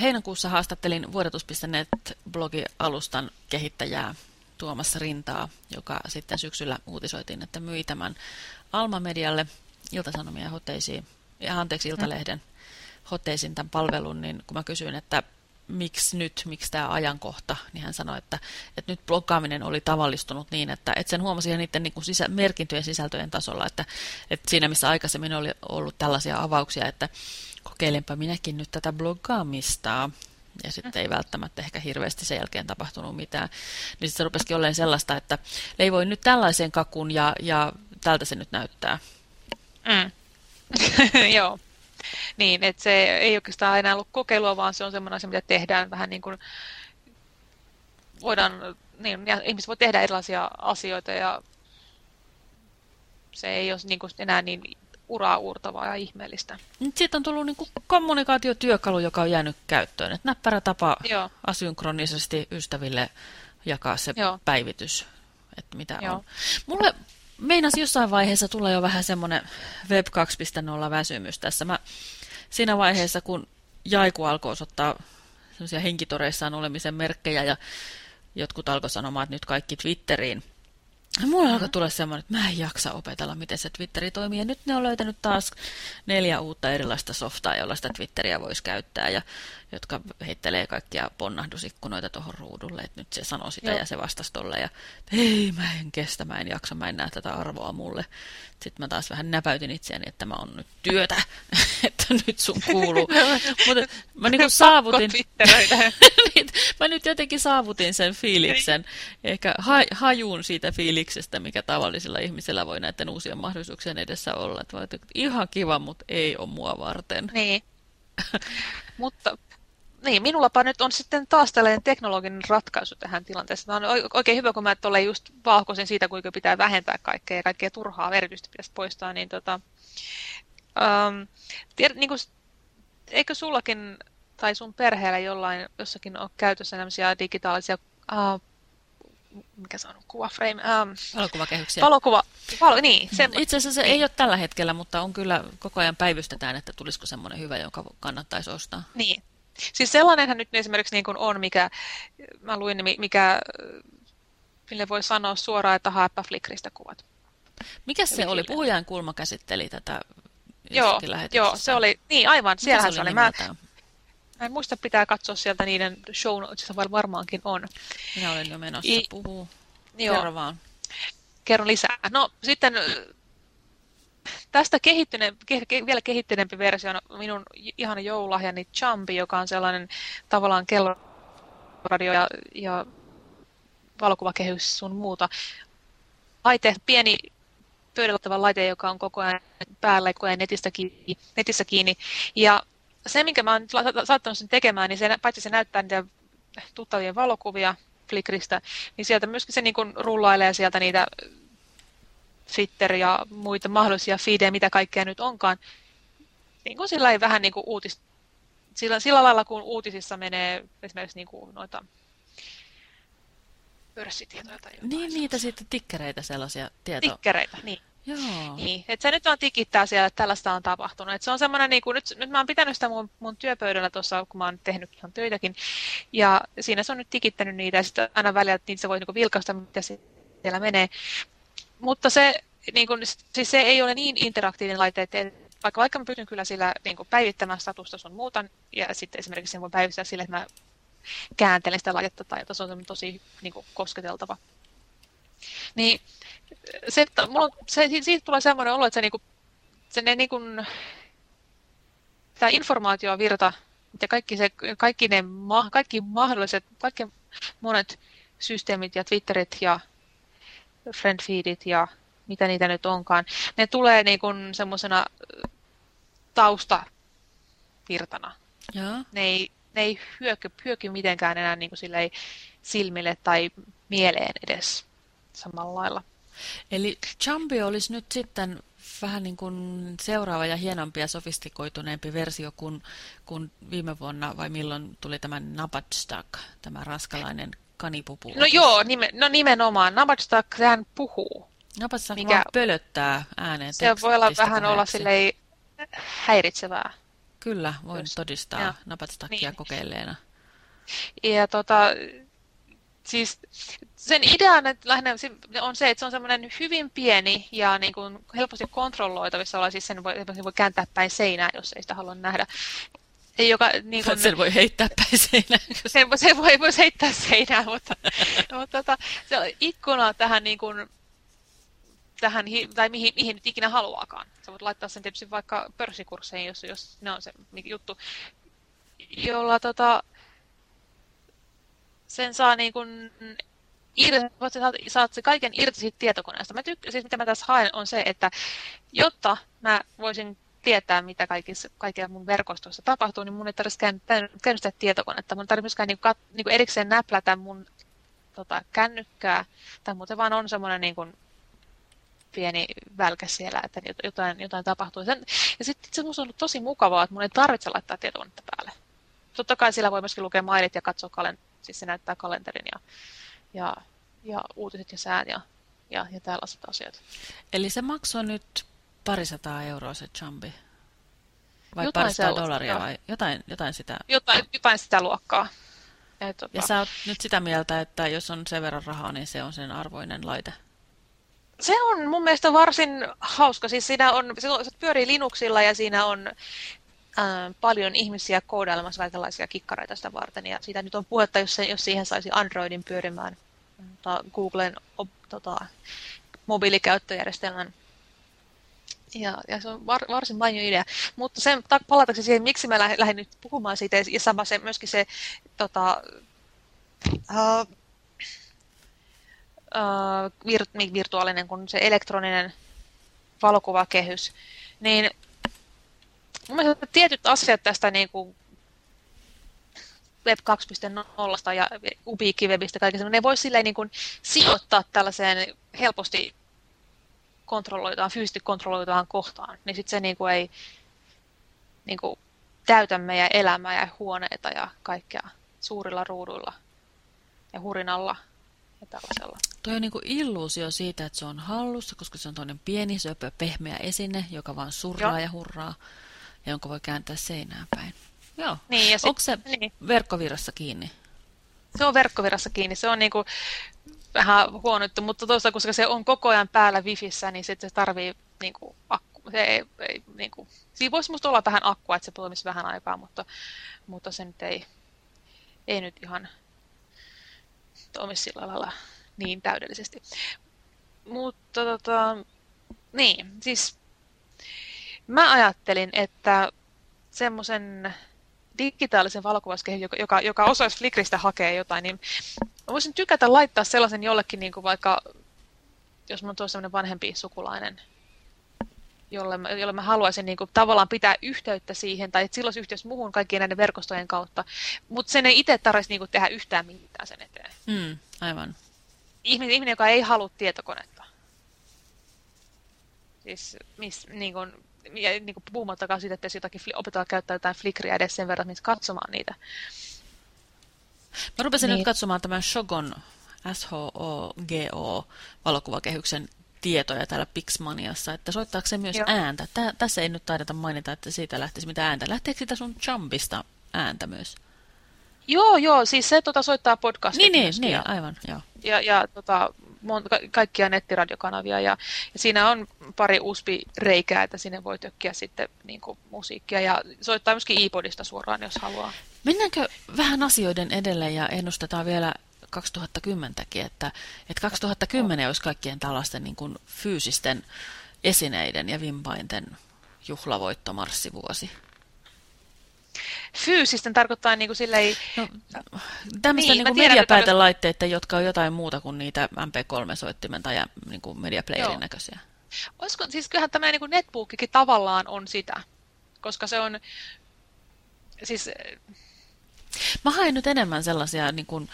Heinäkuussa haastattelin vuodatus.net-blogi-alustan kehittäjää Tuomassa Rintaa, joka sitten syksyllä uutisoitiin, että myi tämän Alma-medialle Iltasanomia hoteisiin, ja anteeksi Iltalehden hoteisiin tämän palvelun, niin kun mä kysyin, että miksi nyt, miksi tämä ajankohta, niin hän sanoi, että, että nyt bloggaaminen oli tavallistunut niin, että, että sen huomasi ihan niiden niin kuin sisä, merkintöjen sisältöjen tasolla, että, että siinä missä aikaisemmin oli ollut tällaisia avauksia, että kokeilenpa minäkin nyt tätä bloggaamista, ja sitten ei välttämättä ehkä hirveästi sen jälkeen tapahtunut mitään, niin sitten se rupesikin olemaan sellaista, että ei voi nyt tällaisen kakun ja, ja tältä se nyt näyttää. Mm. [LAUGHS] Joo. Niin, että se ei oikeastaan aina ollut kokeilua, vaan se on semmoinen asia, mitä tehdään vähän niin kuin voidaan, niin, ja ihmiset voi tehdä erilaisia asioita ja se ei ole niin kuin enää niin uraa uurtavaa ja ihmeellistä. Nyt siitä on tullut niin kuin kommunikaatiotyökalu, joka on jäänyt käyttöön. Että näppärä tapa Joo. asynkronisesti ystäville jakaa se Joo. päivitys, että mitä Joo. on. Mulle meinasi jossain vaiheessa tulla jo vähän semmoinen Web 2.0 väsymys tässä. Mä, siinä vaiheessa, kun Jaiku alkoi osoittaa semmoisia henkitoreissaan olemisen merkkejä ja jotkut alkoi sanomaan, että nyt kaikki Twitteriin, Mulla mm-hmm. alkoi tulla semmoinen, että mä en jaksa opetella, miten se Twitteri toimii. Ja nyt ne on löytänyt taas neljä uutta erilaista softaa, jolla sitä Twitteriä voisi käyttää, ja jotka heittelee kaikkia ponnahdusikkunoita tuohon ruudulle. Että nyt se sanoo sitä Joo. ja se vastasi tolle. Ja ei, mä en kestä, mä en jaksa, mä en näe tätä arvoa mulle. Sitten mä taas vähän näpäytin itseäni, että mä on nyt työtä, [LAUGHS] [LAUGHS] nyt sun kuuluu. [LAUGHS] Mutta mä [LAUGHS] niin saavutin... Mä nyt jotenkin saavutin sen fiiliksen, ehkä ha, hajun siitä fiiliksestä, mikä tavallisilla ihmisillä voi näiden uusien mahdollisuuksien edessä olla. Että ihan kiva, mutta ei ole mua varten. Niin. mutta niin, minullapa nyt on sitten taas tällainen teknologinen ratkaisu tähän tilanteeseen. Tämä on oikein hyvä, kun mä tuolle just vauhkosin siitä, kuinka pitää vähentää kaikkea ja kaikkea turhaa veritystä pitäisi poistaa. Niin tota, um, tiedät, niin kuin, eikö sullakin tai sun perheellä jollain, jossakin on käytössä nämmöisiä digitaalisia uh, mikä se on, kuvaframe, um, valokuvakehyksiä. Valokuva, valo, niin. Sen, Itse asiassa se niin. ei ole tällä hetkellä, mutta on kyllä koko ajan päivystetään, että tulisiko semmoinen hyvä, jonka kannattaisi ostaa. Niin, Siis sellainenhan nyt esimerkiksi niin kuin on, mikä, mä luin, mikä, mille voi sanoa suoraan, että haepa Flickristä kuvat. Mikä se oli? Puhujan kulma käsitteli tätä Joo, joo, se oli, niin aivan, siellähän se oli. Mä, mä en muista, pitää katsoa sieltä niiden show notesissa, varmaankin on. Minä olen jo menossa, I, puhuu. Joo. Kerro vaan. Kerron lisää. No sitten tästä kehittyneen, ke, ke, vielä kehittyneempi versio on minun ihana joululahjani Champi, joka on sellainen tavallaan kelloradio ja, ja valokuvakehys sun muuta. Laite, pieni pöydällä laite, joka on koko ajan päällä koko ajan netistä kiinni, netissä kiinni. Ja se, minkä mä oon saattanut sen tekemään, niin se, paitsi se näyttää niitä tuttavia valokuvia Flickristä, niin sieltä myöskin se niin kuin rullailee sieltä niitä Twitter ja muita mahdollisia feedejä, mitä kaikkea nyt onkaan. Niin kuin sillä ei vähän niin kuin uutis, sillä, sillä lailla, kun uutisissa menee esimerkiksi niin kuin noita pörssitietoja tai jotain. Niin, niitä sitten tikkereitä sellaisia tietoja. Tikkereitä, niin. Joo. Niin, että se nyt vaan tikittää siellä, että tällaista on tapahtunut. Et se on semmoinen, niin kuin, nyt, nyt mä oon pitänyt sitä mun, mun työpöydällä tuossa, kun mä oon tehnyt ihan töitäkin. Ja siinä se on nyt tikittänyt niitä ja sitten aina välillä, että niitä se voi niin vilkaista, mitä siellä menee. Mutta se, niin kuin, siis se ei ole niin interaktiivinen laite, että vaikka, vaikka mä pystyn kyllä sillä niin kuin päivittämään statusta sun muuta, ja sitten esimerkiksi sen voi päivittää sille, että mä kääntelen sitä laitetta tai että se on tosi niin kuin, kosketeltava. Niin se, mulla, se, siitä tulee semmoinen olo, että se, niin kuin, se ne, niin kuin, tämä informaatiovirta ja kaikki, se, kaikki, ne, kaikki mahdolliset, kaikki monet systeemit ja Twitterit ja friendfeedit ja mitä niitä nyt onkaan, ne tulee niin kuin semmoisena taustavirtana. Ja. Ne ei, ne ei hyöky, hyöky mitenkään enää niin kuin silmille tai mieleen edes samalla lailla. Eli Chambi olisi nyt sitten vähän niin kuin seuraava ja hienompi ja sofistikoituneempi versio kuin, kuin viime vuonna, vai milloin tuli tämä Nabatstak, tämä raskalainen kanipupu? No joo, nime, no nimenomaan. Nabatstak, sehän puhuu. Nabatstak mikä, vaan pölöttää ääneen Se voi olla vähän olla silleen häiritsevää. Kyllä, voin Just. todistaa Nabatstakia niin. kokeilleena. Ja tota, siis sen ideana lähinnä on se, että se on semmoinen hyvin pieni ja niin kuin helposti kontrolloitavissa olla, siis sen voi, sen voi kääntää päin seinää, jos ei sitä halua nähdä. Joka, niin kuin, sen voi heittää päin seinään. Sen, sen voi, voi heittää seinään, mutta, mutta tota, se on ikkuna tähän, niin kuin, tähän tai mihin, mihin nyt ikinä haluaakaan. Sä voit laittaa sen tietysti vaikka pörssikursseihin, jos, jos ne on se juttu, jolla tota, sen saa niin kuin irti, saat, saat se kaiken irti siitä tietokoneesta. Mä tykk- siis mitä mä tässä haen on se, että jotta mä voisin tietää, mitä kaikissa, kaikilla mun verkostoissa tapahtuu, niin mun ei tarvitsisi käynnistää tietokonetta. Mun ei tarvitse myöskään niin kuin, niin kuin erikseen näplätä mun tota, kännykkää, tai muuten vaan on semmoinen niin pieni välkä siellä, että jotain, jotain tapahtuu. Sen, ja sitten se on ollut tosi mukavaa, että mun ei tarvitse laittaa tietokonetta päälle. Totta kai sillä voi myöskin lukea mailit ja katsoa kalenteria Siis se näyttää kalenterin ja, ja, ja uutiset ja sään ja, ja, ja tällaiset asiat. Eli se maksoi nyt parisataa euroa se Jumbi? Vai jotain parisataa dollaria vai jotain, jotain sitä? Jotain, jotain sitä luokkaa. Ja, tuota... ja sä oot nyt sitä mieltä, että jos on sen verran rahaa, niin se on sen arvoinen laite? Se on mun mielestä varsin hauska. Siis siinä on, se pyörii Linuxilla ja siinä on äh, paljon ihmisiä koodailemassa kaikenlaisia kikkareita sitä varten. Ja siitä nyt on puhetta, jos, se, jos siihen saisi Androidin pyörimään tota, Googlen op, tota, mobiilikäyttöjärjestelmän. Ja, ja se on var, varsin mainio idea. Mutta sen palatakseni siihen, miksi mä lähdin, lähdin nyt puhumaan siitä, ja sama se, myöskin se tota, uh, uh, vir, niin virtuaalinen kuin se elektroninen valokuvakehys, niin mun mielestä tietyt asiat tästä niin kuin Web 2.0 ja Ubiikki-webistä kaikista, ne voi silleen niin kuin sijoittaa tällaiseen helposti kontrolloitaan, fyysisesti kontrolloitaan kohtaan, niin sitten se niin kuin ei niin kuin täytä meidän elämää ja huoneita ja kaikkea suurilla ruuduilla ja hurinalla ja tällaisella. Tuo on niin kuin illuusio siitä, että se on hallussa, koska se on toinen pieni, söpö, pehmeä esine, joka vaan surraa Joo. ja hurraa jonka voi kääntää seinään päin. Joo. Niin, ja sit, Onko se niin. verkkovirassa kiinni? Se on verkkovirassa kiinni. Se on niinku, vähän huono mutta toisaalta, koska se on koko ajan päällä wifissä, niin sitten se tarvii niin kuin, akku. Se ei, ei, niin kuin, siinä voisi musta olla vähän akkua, että se toimisi vähän aikaa, mutta, mutta se nyt ei, ei nyt ihan toimi sillä lailla niin täydellisesti. Mutta tota, niin, siis mä ajattelin, että semmoisen digitaalisen valokuvauskehin, joka, joka, joka osaisi Flickristä hakea jotain, niin mä voisin tykätä laittaa sellaisen jollekin, niin kuin vaikka, jos mun on sellainen vanhempi sukulainen, jolle mä, jolle mä haluaisin niin kuin, tavallaan pitää yhteyttä siihen, tai että silloin yhteys muuhun kaikkien näiden verkostojen kautta, mutta sen ei itse tarvitsisi niin tehdä yhtään mitään sen eteen. Mm, aivan. Ihminen, ihminen, joka ei halua tietokonetta. Siis, miss, niin kuin, ja niin kuin puhumattakaan siitä, että jotakin opetella käyttää jotain Flickria edes sen verran, missä katsomaan niitä. Mä rupesin niin. nyt katsomaan tämän Shogon SHOGO valokuvakehyksen tietoja täällä Pixmaniassa, että soittaako se myös Joo. ääntä? Tä, tässä ei nyt taideta mainita, että siitä lähtisi mitään ääntä. Lähteekö sitä sun Jumpista ääntä myös? Joo, joo, siis se tota, soittaa podcastia. Niin, niin, niin, aivan, joo. Ja, ja tota, mon, ka kaikkia nettiradiokanavia ja, ja siinä on pari USB-reikää, että sinne voi tökkiä sitten niin kuin, musiikkia ja soittaa myöskin iPodista suoraan, jos haluaa. Mennäänkö vähän asioiden edelle ja ennustetaan vielä 2010kin, että, että 2010 olisi kaikkien tällaisten niin kuin, fyysisten esineiden ja vimpainten juhlavoittomarssivuosi? Fyysisten tarkoittaa niin kuin silleen... No, tämmöistä niin, niin mediapäätelaitteita, jotka on jotain muuta kuin niitä MP3-soittimen tai niin kuin mediaplayerin Joo. näköisiä. Olisiko, siis kyllähän tämä niin kuin netbookikin tavallaan on sitä, koska se on... Siis, Mä haen nyt enemmän sellaisia niin kuin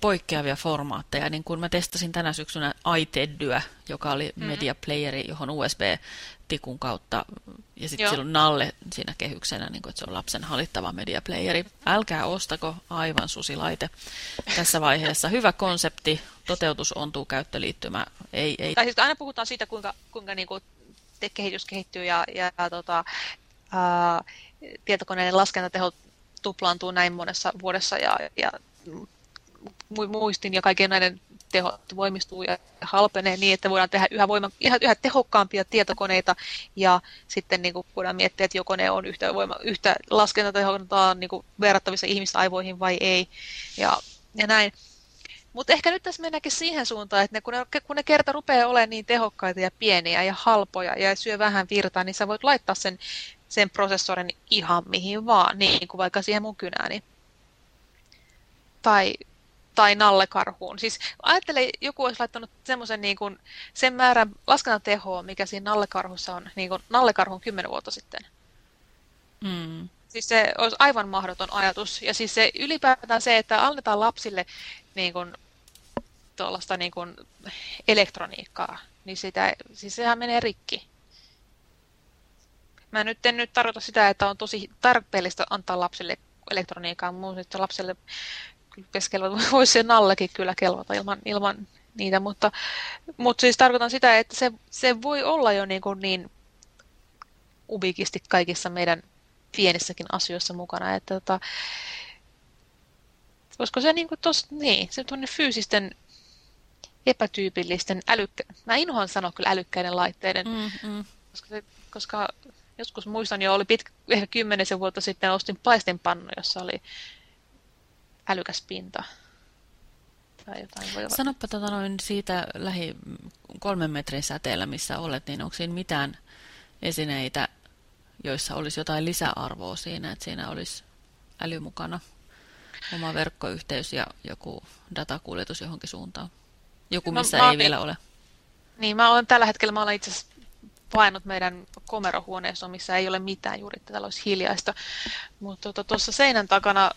poikkeavia formaatteja. Niin kuin mä testasin tänä syksynä iTedyä, joka oli mm-hmm. mediaplayeri, johon USB-tikun kautta, ja sitten siellä on nalle siinä kehyksenä, niin kuin, että se on lapsen hallittava mediaplayeri. Älkää ostako aivan susilaite tässä vaiheessa. Hyvä konsepti, toteutus ontuu, käyttöliittymä. Ei, ei. Tai siis aina puhutaan siitä, kuinka, kuinka niin kuin kehitys kehittyy ja, ja, ja tota, ää, tietokoneiden laskentatehot tuplaantuu näin monessa vuodessa ja, ja muistin ja kaiken näiden tehot voimistuu ja halpenee niin, että voidaan tehdä yhä, voima, yhä tehokkaampia tietokoneita ja sitten niin kuin voidaan miettiä, että joko ne on yhtä, voima, yhtä laskentatehokkaita niin kuin verrattavissa ihmisaivoihin vai ei ja, ja näin. Mutta ehkä nyt tässä mennäänkin siihen suuntaan, että ne, kun, ne, kun ne kerta rupeaa olemaan niin tehokkaita ja pieniä ja halpoja ja syö vähän virtaa, niin sä voit laittaa sen, sen prosessorin ihan mihin vaan, niin kuin vaikka siihen mun kynääni. Tai tai nallekarhuun. Siis ajattele, joku olisi laittanut semmoisen niin kuin, sen määrän laskentatehoa, mikä siinä nallekarhussa on, niin kuin nallekarhun kymmenen vuotta sitten. Mm. Siis se olisi aivan mahdoton ajatus. Ja siis se ylipäätään se, että annetaan lapsille niin kuin, tuollaista niin kuin, elektroniikkaa, niin sitä, siis sehän menee rikki. Mä nyt en nyt tarkoita sitä, että on tosi tarpeellista antaa lapsille elektroniikkaa, mutta lapselle kelvata, [LAUGHS] voisi sen allekin kyllä kelvata ilman, ilman niitä, mutta, mutta siis tarkoitan sitä, että se, se voi olla jo niin, kuin niin ubikisti kaikissa meidän pienissäkin asioissa mukana, että tota, koska se niin kuin tos, niin, se tuonne fyysisten epätyypillisten älykkä... Mä inhoan sanoa kyllä älykkäiden laitteiden, mm, mm. Koska, se, koska joskus muistan jo, oli pitkä, ehkä kymmenisen vuotta sitten ostin paistinpannu, jossa oli älykäs pinta. Tai jotain voi Sanoppa tota noin siitä lähi kolmen metrin säteellä, missä olet, niin onko siinä mitään esineitä, joissa olisi jotain lisäarvoa siinä, että siinä olisi äly mukana, oma verkkoyhteys ja joku datakuljetus johonkin suuntaan? Joku, no, missä no, ei vielä ole. Niin, mä olen tällä hetkellä, mä olen itse asiassa painut meidän komerohuoneessa, missä ei ole mitään juuri, että täällä olisi hiljaista. Mutta tuota, tuossa seinän takana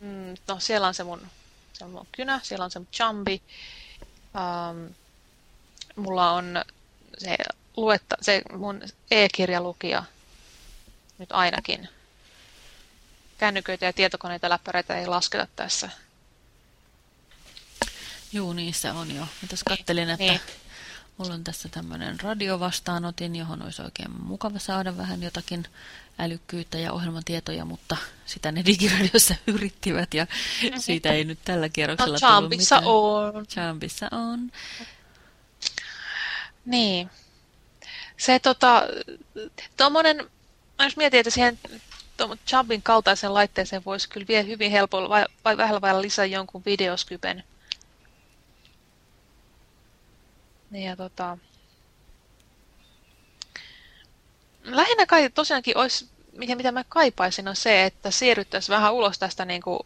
Mm, no siellä on se mun, se on mun kynä, siellä on se mun chambi. Um, mulla on se, luetta, se mun e-kirjalukija nyt ainakin. Kännyköitä ja tietokoneita läppäreitä ei lasketa tässä. Joo, niissä on jo. Mitäs kattelin, että niin. Mulla on tässä tämmöinen radiovastaanotin, johon olisi oikein mukava saada vähän jotakin älykkyyttä ja ohjelmatietoja, mutta sitä ne digiradiossa [LAUGHS] yrittivät ja siitä ei nyt tällä kierroksella no, tullut mitään. on. Champissa on. Niin. Se tota, tuommoinen, jos mietin, että siihen Jumpin kaltaisen laitteeseen voisi kyllä vielä hyvin helpolla vai, vai vähän vai lisää jonkun videoskypen. Niin ja tota... Lähinnä kai tosiaankin olisi, mitä, mitä mä kaipaisin, on se, että siirryttäisiin vähän ulos tästä niin kuin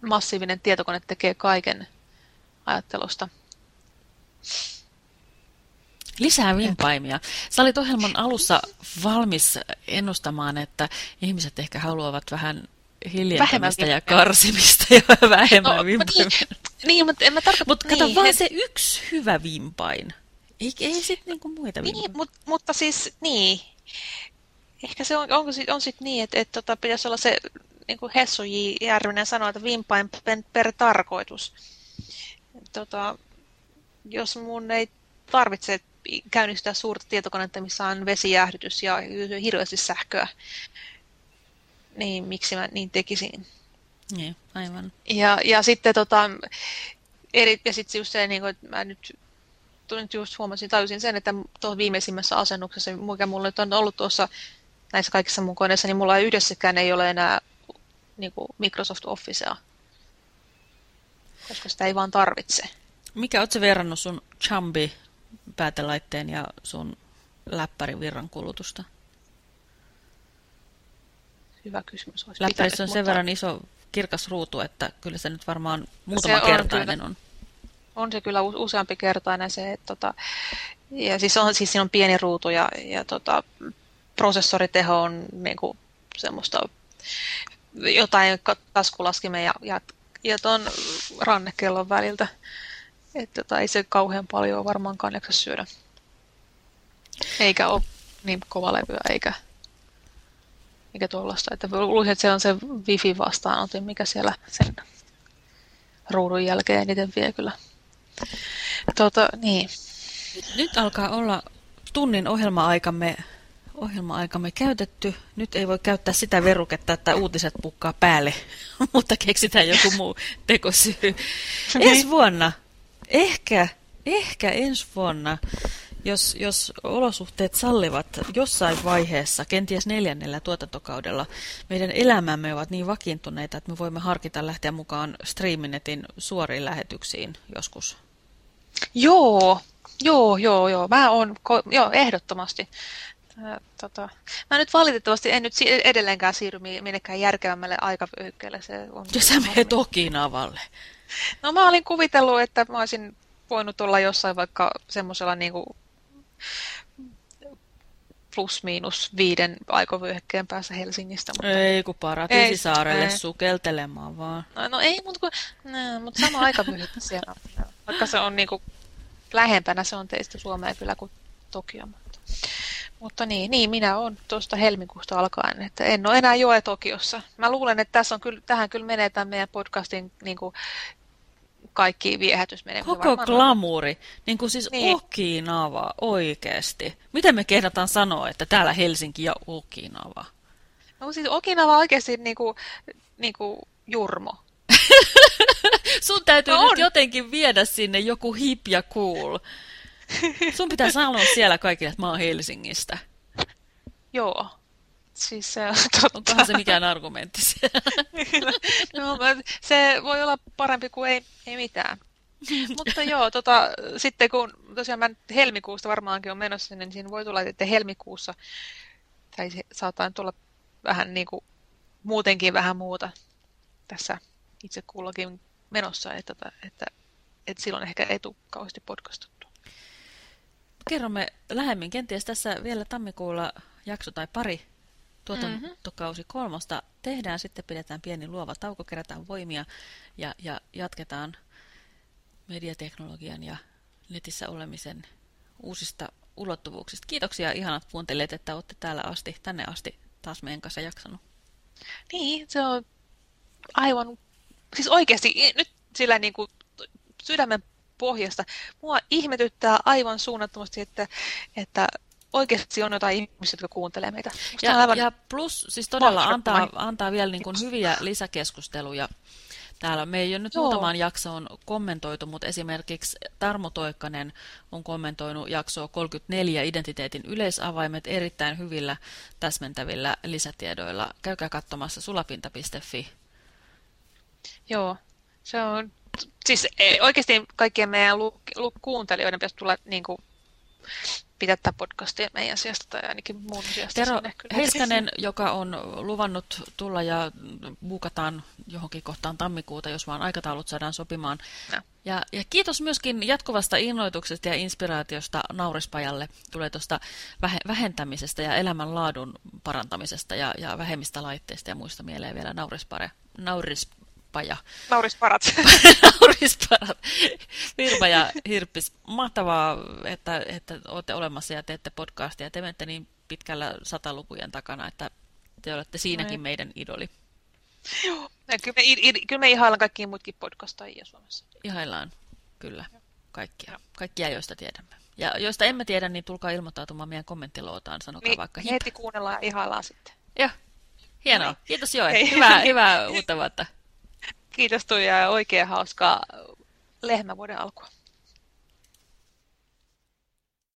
massiivinen tietokone tekee kaiken ajattelusta. Lisää vimpaimia. Sä olit ohjelman alussa valmis ennustamaan, että ihmiset ehkä haluavat vähän hiljentämistä ja karsimista ja [LAUGHS] vähemmän no, vimpaimia. Niin, niin, mutta en mä tarkoita... Mutta kato, niin, vaan se yksi hyvä vimpain. Ei, ei sitten niinku muita. Niin, mutta, mutta siis, niin. Ehkä se on, onko, on sitten niin, että, että tota, pitäisi olla se, niin kuin Hessu J. Järvinen sanoi, että vimpain per, tarkoitus. Tota, jos mun ei tarvitse käynnistää suurta tietokonetta, missä on vesijäähdytys ja hirveästi sähköä, niin miksi mä niin tekisin? Niin, aivan. Ja, ja sitten tota, eri, ja sitten just se, niin kuin, että mä nyt, nyt just huomasin, tajusin sen, että tuossa viimeisimmässä asennuksessa, mikä mulla nyt on ollut tuossa näissä kaikissa mun koneissa, niin mulla ei yhdessäkään ei ole enää niin kuin Microsoft Officea, koska sitä ei vaan tarvitse. Mikä oot se verrannut sun Chumbi päätelaitteen ja sun läppärin virran kulutusta? Hyvä kysymys. Olisi Läppärissä on sen mutta... verran iso kirkas ruutu, että kyllä se nyt varmaan muutama se kertainen on. On se kyllä useampi kertainen se, että tota, ja siis, on, siis siinä on pieni ruutu ja, ja tota, prosessoriteho on niin kuin semmoista jotain taskulaskimen ja, ja, ja ton rannekellon väliltä. Että tota, ei se kauhean paljon varmaankaan jaksa syödä. Eikä ole niin kova levyä, eikä, eikä tuollaista. Että luulisin, että se on se wifi vastaanotin, mikä siellä sen ruudun jälkeen eniten vie kyllä. Tuota, niin. Nyt alkaa olla tunnin ohjelma-aikamme ohjelma-aikamme käytetty. Nyt ei voi käyttää sitä veruketta, että uutiset pukkaa päälle, [LAUGHS] mutta keksitään joku muu tekosyy. Ensi vuonna Ehkä, ehkä ensi vuonna, jos, jos olosuhteet sallivat jossain vaiheessa, kenties neljännellä tuotantokaudella, meidän elämämme ovat niin vakiintuneita, että me voimme harkita lähteä mukaan Streaminetin suoriin lähetyksiin joskus. Joo, joo, joo, joo. Mä oon, joo, ehdottomasti. Tota, mä nyt valitettavasti en nyt edelleenkään siirry minnekään järkevämmälle aikavyöhykkeelle. Se on ja sä menet Okinavalle. No mä olin kuvitellut, että mä olisin voinut olla jossain vaikka semmoisella niin kuin plus-miinus viiden aikovyöhykkeen päässä Helsingistä. Mutta... Ei, kun Paratiisisaarelle ei, sukeltelemaan vaan. No, no ei, mutta, kun, no, mutta sama aikavyöhykkä siellä on. Vaikka se on niin kuin, lähempänä, se on teistä Suomea kyllä kuin Tokio. Mutta, mutta niin, niin, minä olen tuosta helmikuusta alkaen, että en ole enää joe Tokiossa. Mä luulen, että tässä on kyllä, tähän kyllä menee tämän meidän podcastin niin kuin, kaikki viehätys menee. Koko glamuuri, niin kuin siis niin. Okinava oikeasti. Miten me kehdataan sanoa, että täällä Helsinki ja Okinava? No siis Okinava oikeasti niin kuin, niin kuin jurmo. [LAUGHS] Sun täytyy no nyt jotenkin viedä sinne joku hip ja cool. [LAUGHS] Sun pitää sanoa siellä kaikille, että mä oon Helsingistä. Joo. Siis se on [LAUGHS] totta. Onkohan se mikään argumentti no, se voi olla parempi kuin ei, ei mitään. Mutta [LAUGHS] joo, tota, sitten kun tosiaan mä helmikuusta varmaankin on menossa niin siinä voi tulla, että helmikuussa, tai saattaa tulla vähän niin kuin muutenkin vähän muuta tässä itse kullakin menossa, että, että, että, että silloin ehkä ei tule kauheasti podcastettua. Kerromme lähemmin kenties tässä vielä tammikuulla jakso tai pari tuotantokausi mm-hmm. kolmosta tehdään, sitten pidetään pieni luova tauko, kerätään voimia ja, ja jatketaan mediateknologian ja netissä olemisen uusista ulottuvuuksista. Kiitoksia ihanat kuuntelijat, että olette täällä asti, tänne asti taas meidän kanssa jaksanut. Niin, se on aivan, siis oikeasti nyt sillä niin kuin sydämen pohjasta. Mua ihmetyttää aivan suunnattomasti, että, että oikeasti on jotain ihmisiä, jotka kuuntelee meitä. ja, aivan ja plus siis todella antaa, antaa vielä niin kuin hyviä lisäkeskusteluja. Täällä me ei ole nyt Joo. muutamaan jaksoon kommentoitu, mutta esimerkiksi Tarmo Toikkanen on kommentoinut jaksoa 34 identiteetin yleisavaimet erittäin hyvillä täsmentävillä lisätiedoilla. Käykää katsomassa sulapinta.fi. Joo, se on, siis oikeasti kaikkien meidän lu, lu, kuuntelijoiden pitäisi tulla niin kuin, pitää tätä podcastia meidän sijasta tai ainakin muun sijasta. Tero Heiskanen, joka on luvannut tulla ja buukataan johonkin kohtaan tammikuuta, jos vaan aikataulut saadaan sopimaan. No. Ja, ja kiitos myöskin jatkuvasta innoituksesta ja inspiraatiosta Naurispajalle. Tulee tuosta vähentämisestä ja elämänlaadun parantamisesta ja, ja vähemmistä laitteista ja muista mieleen vielä Naurispare. Nauris, Virpa ja... Naurisparat. [LAUGHS] Naurisparat. Virpa ja Hirppis. Mahtavaa, että, että olette olemassa ja teette podcastia. Te menette niin pitkällä satalukujen takana, että te olette siinäkin meidän idoli. Joo. Kyllä me, kyllä me ihaillaan kaikkia muutkin podcastajia Suomessa. Ihaillaan, kyllä. Kaikkia, kaikkia, joista tiedämme. Ja joista emme tiedä, niin tulkaa ilmoittautumaan meidän kommenttilootaan. Sanokaa niin, vaikka hip. Heti kuunnellaan ja ihaillaan sitten. Joo. Hienoa. Kiitos Joe. Hyvää, [LAUGHS] hyvää uutta vuotta. Kiitos Tuija ja oikein hauskaa lehmävuoden alkua.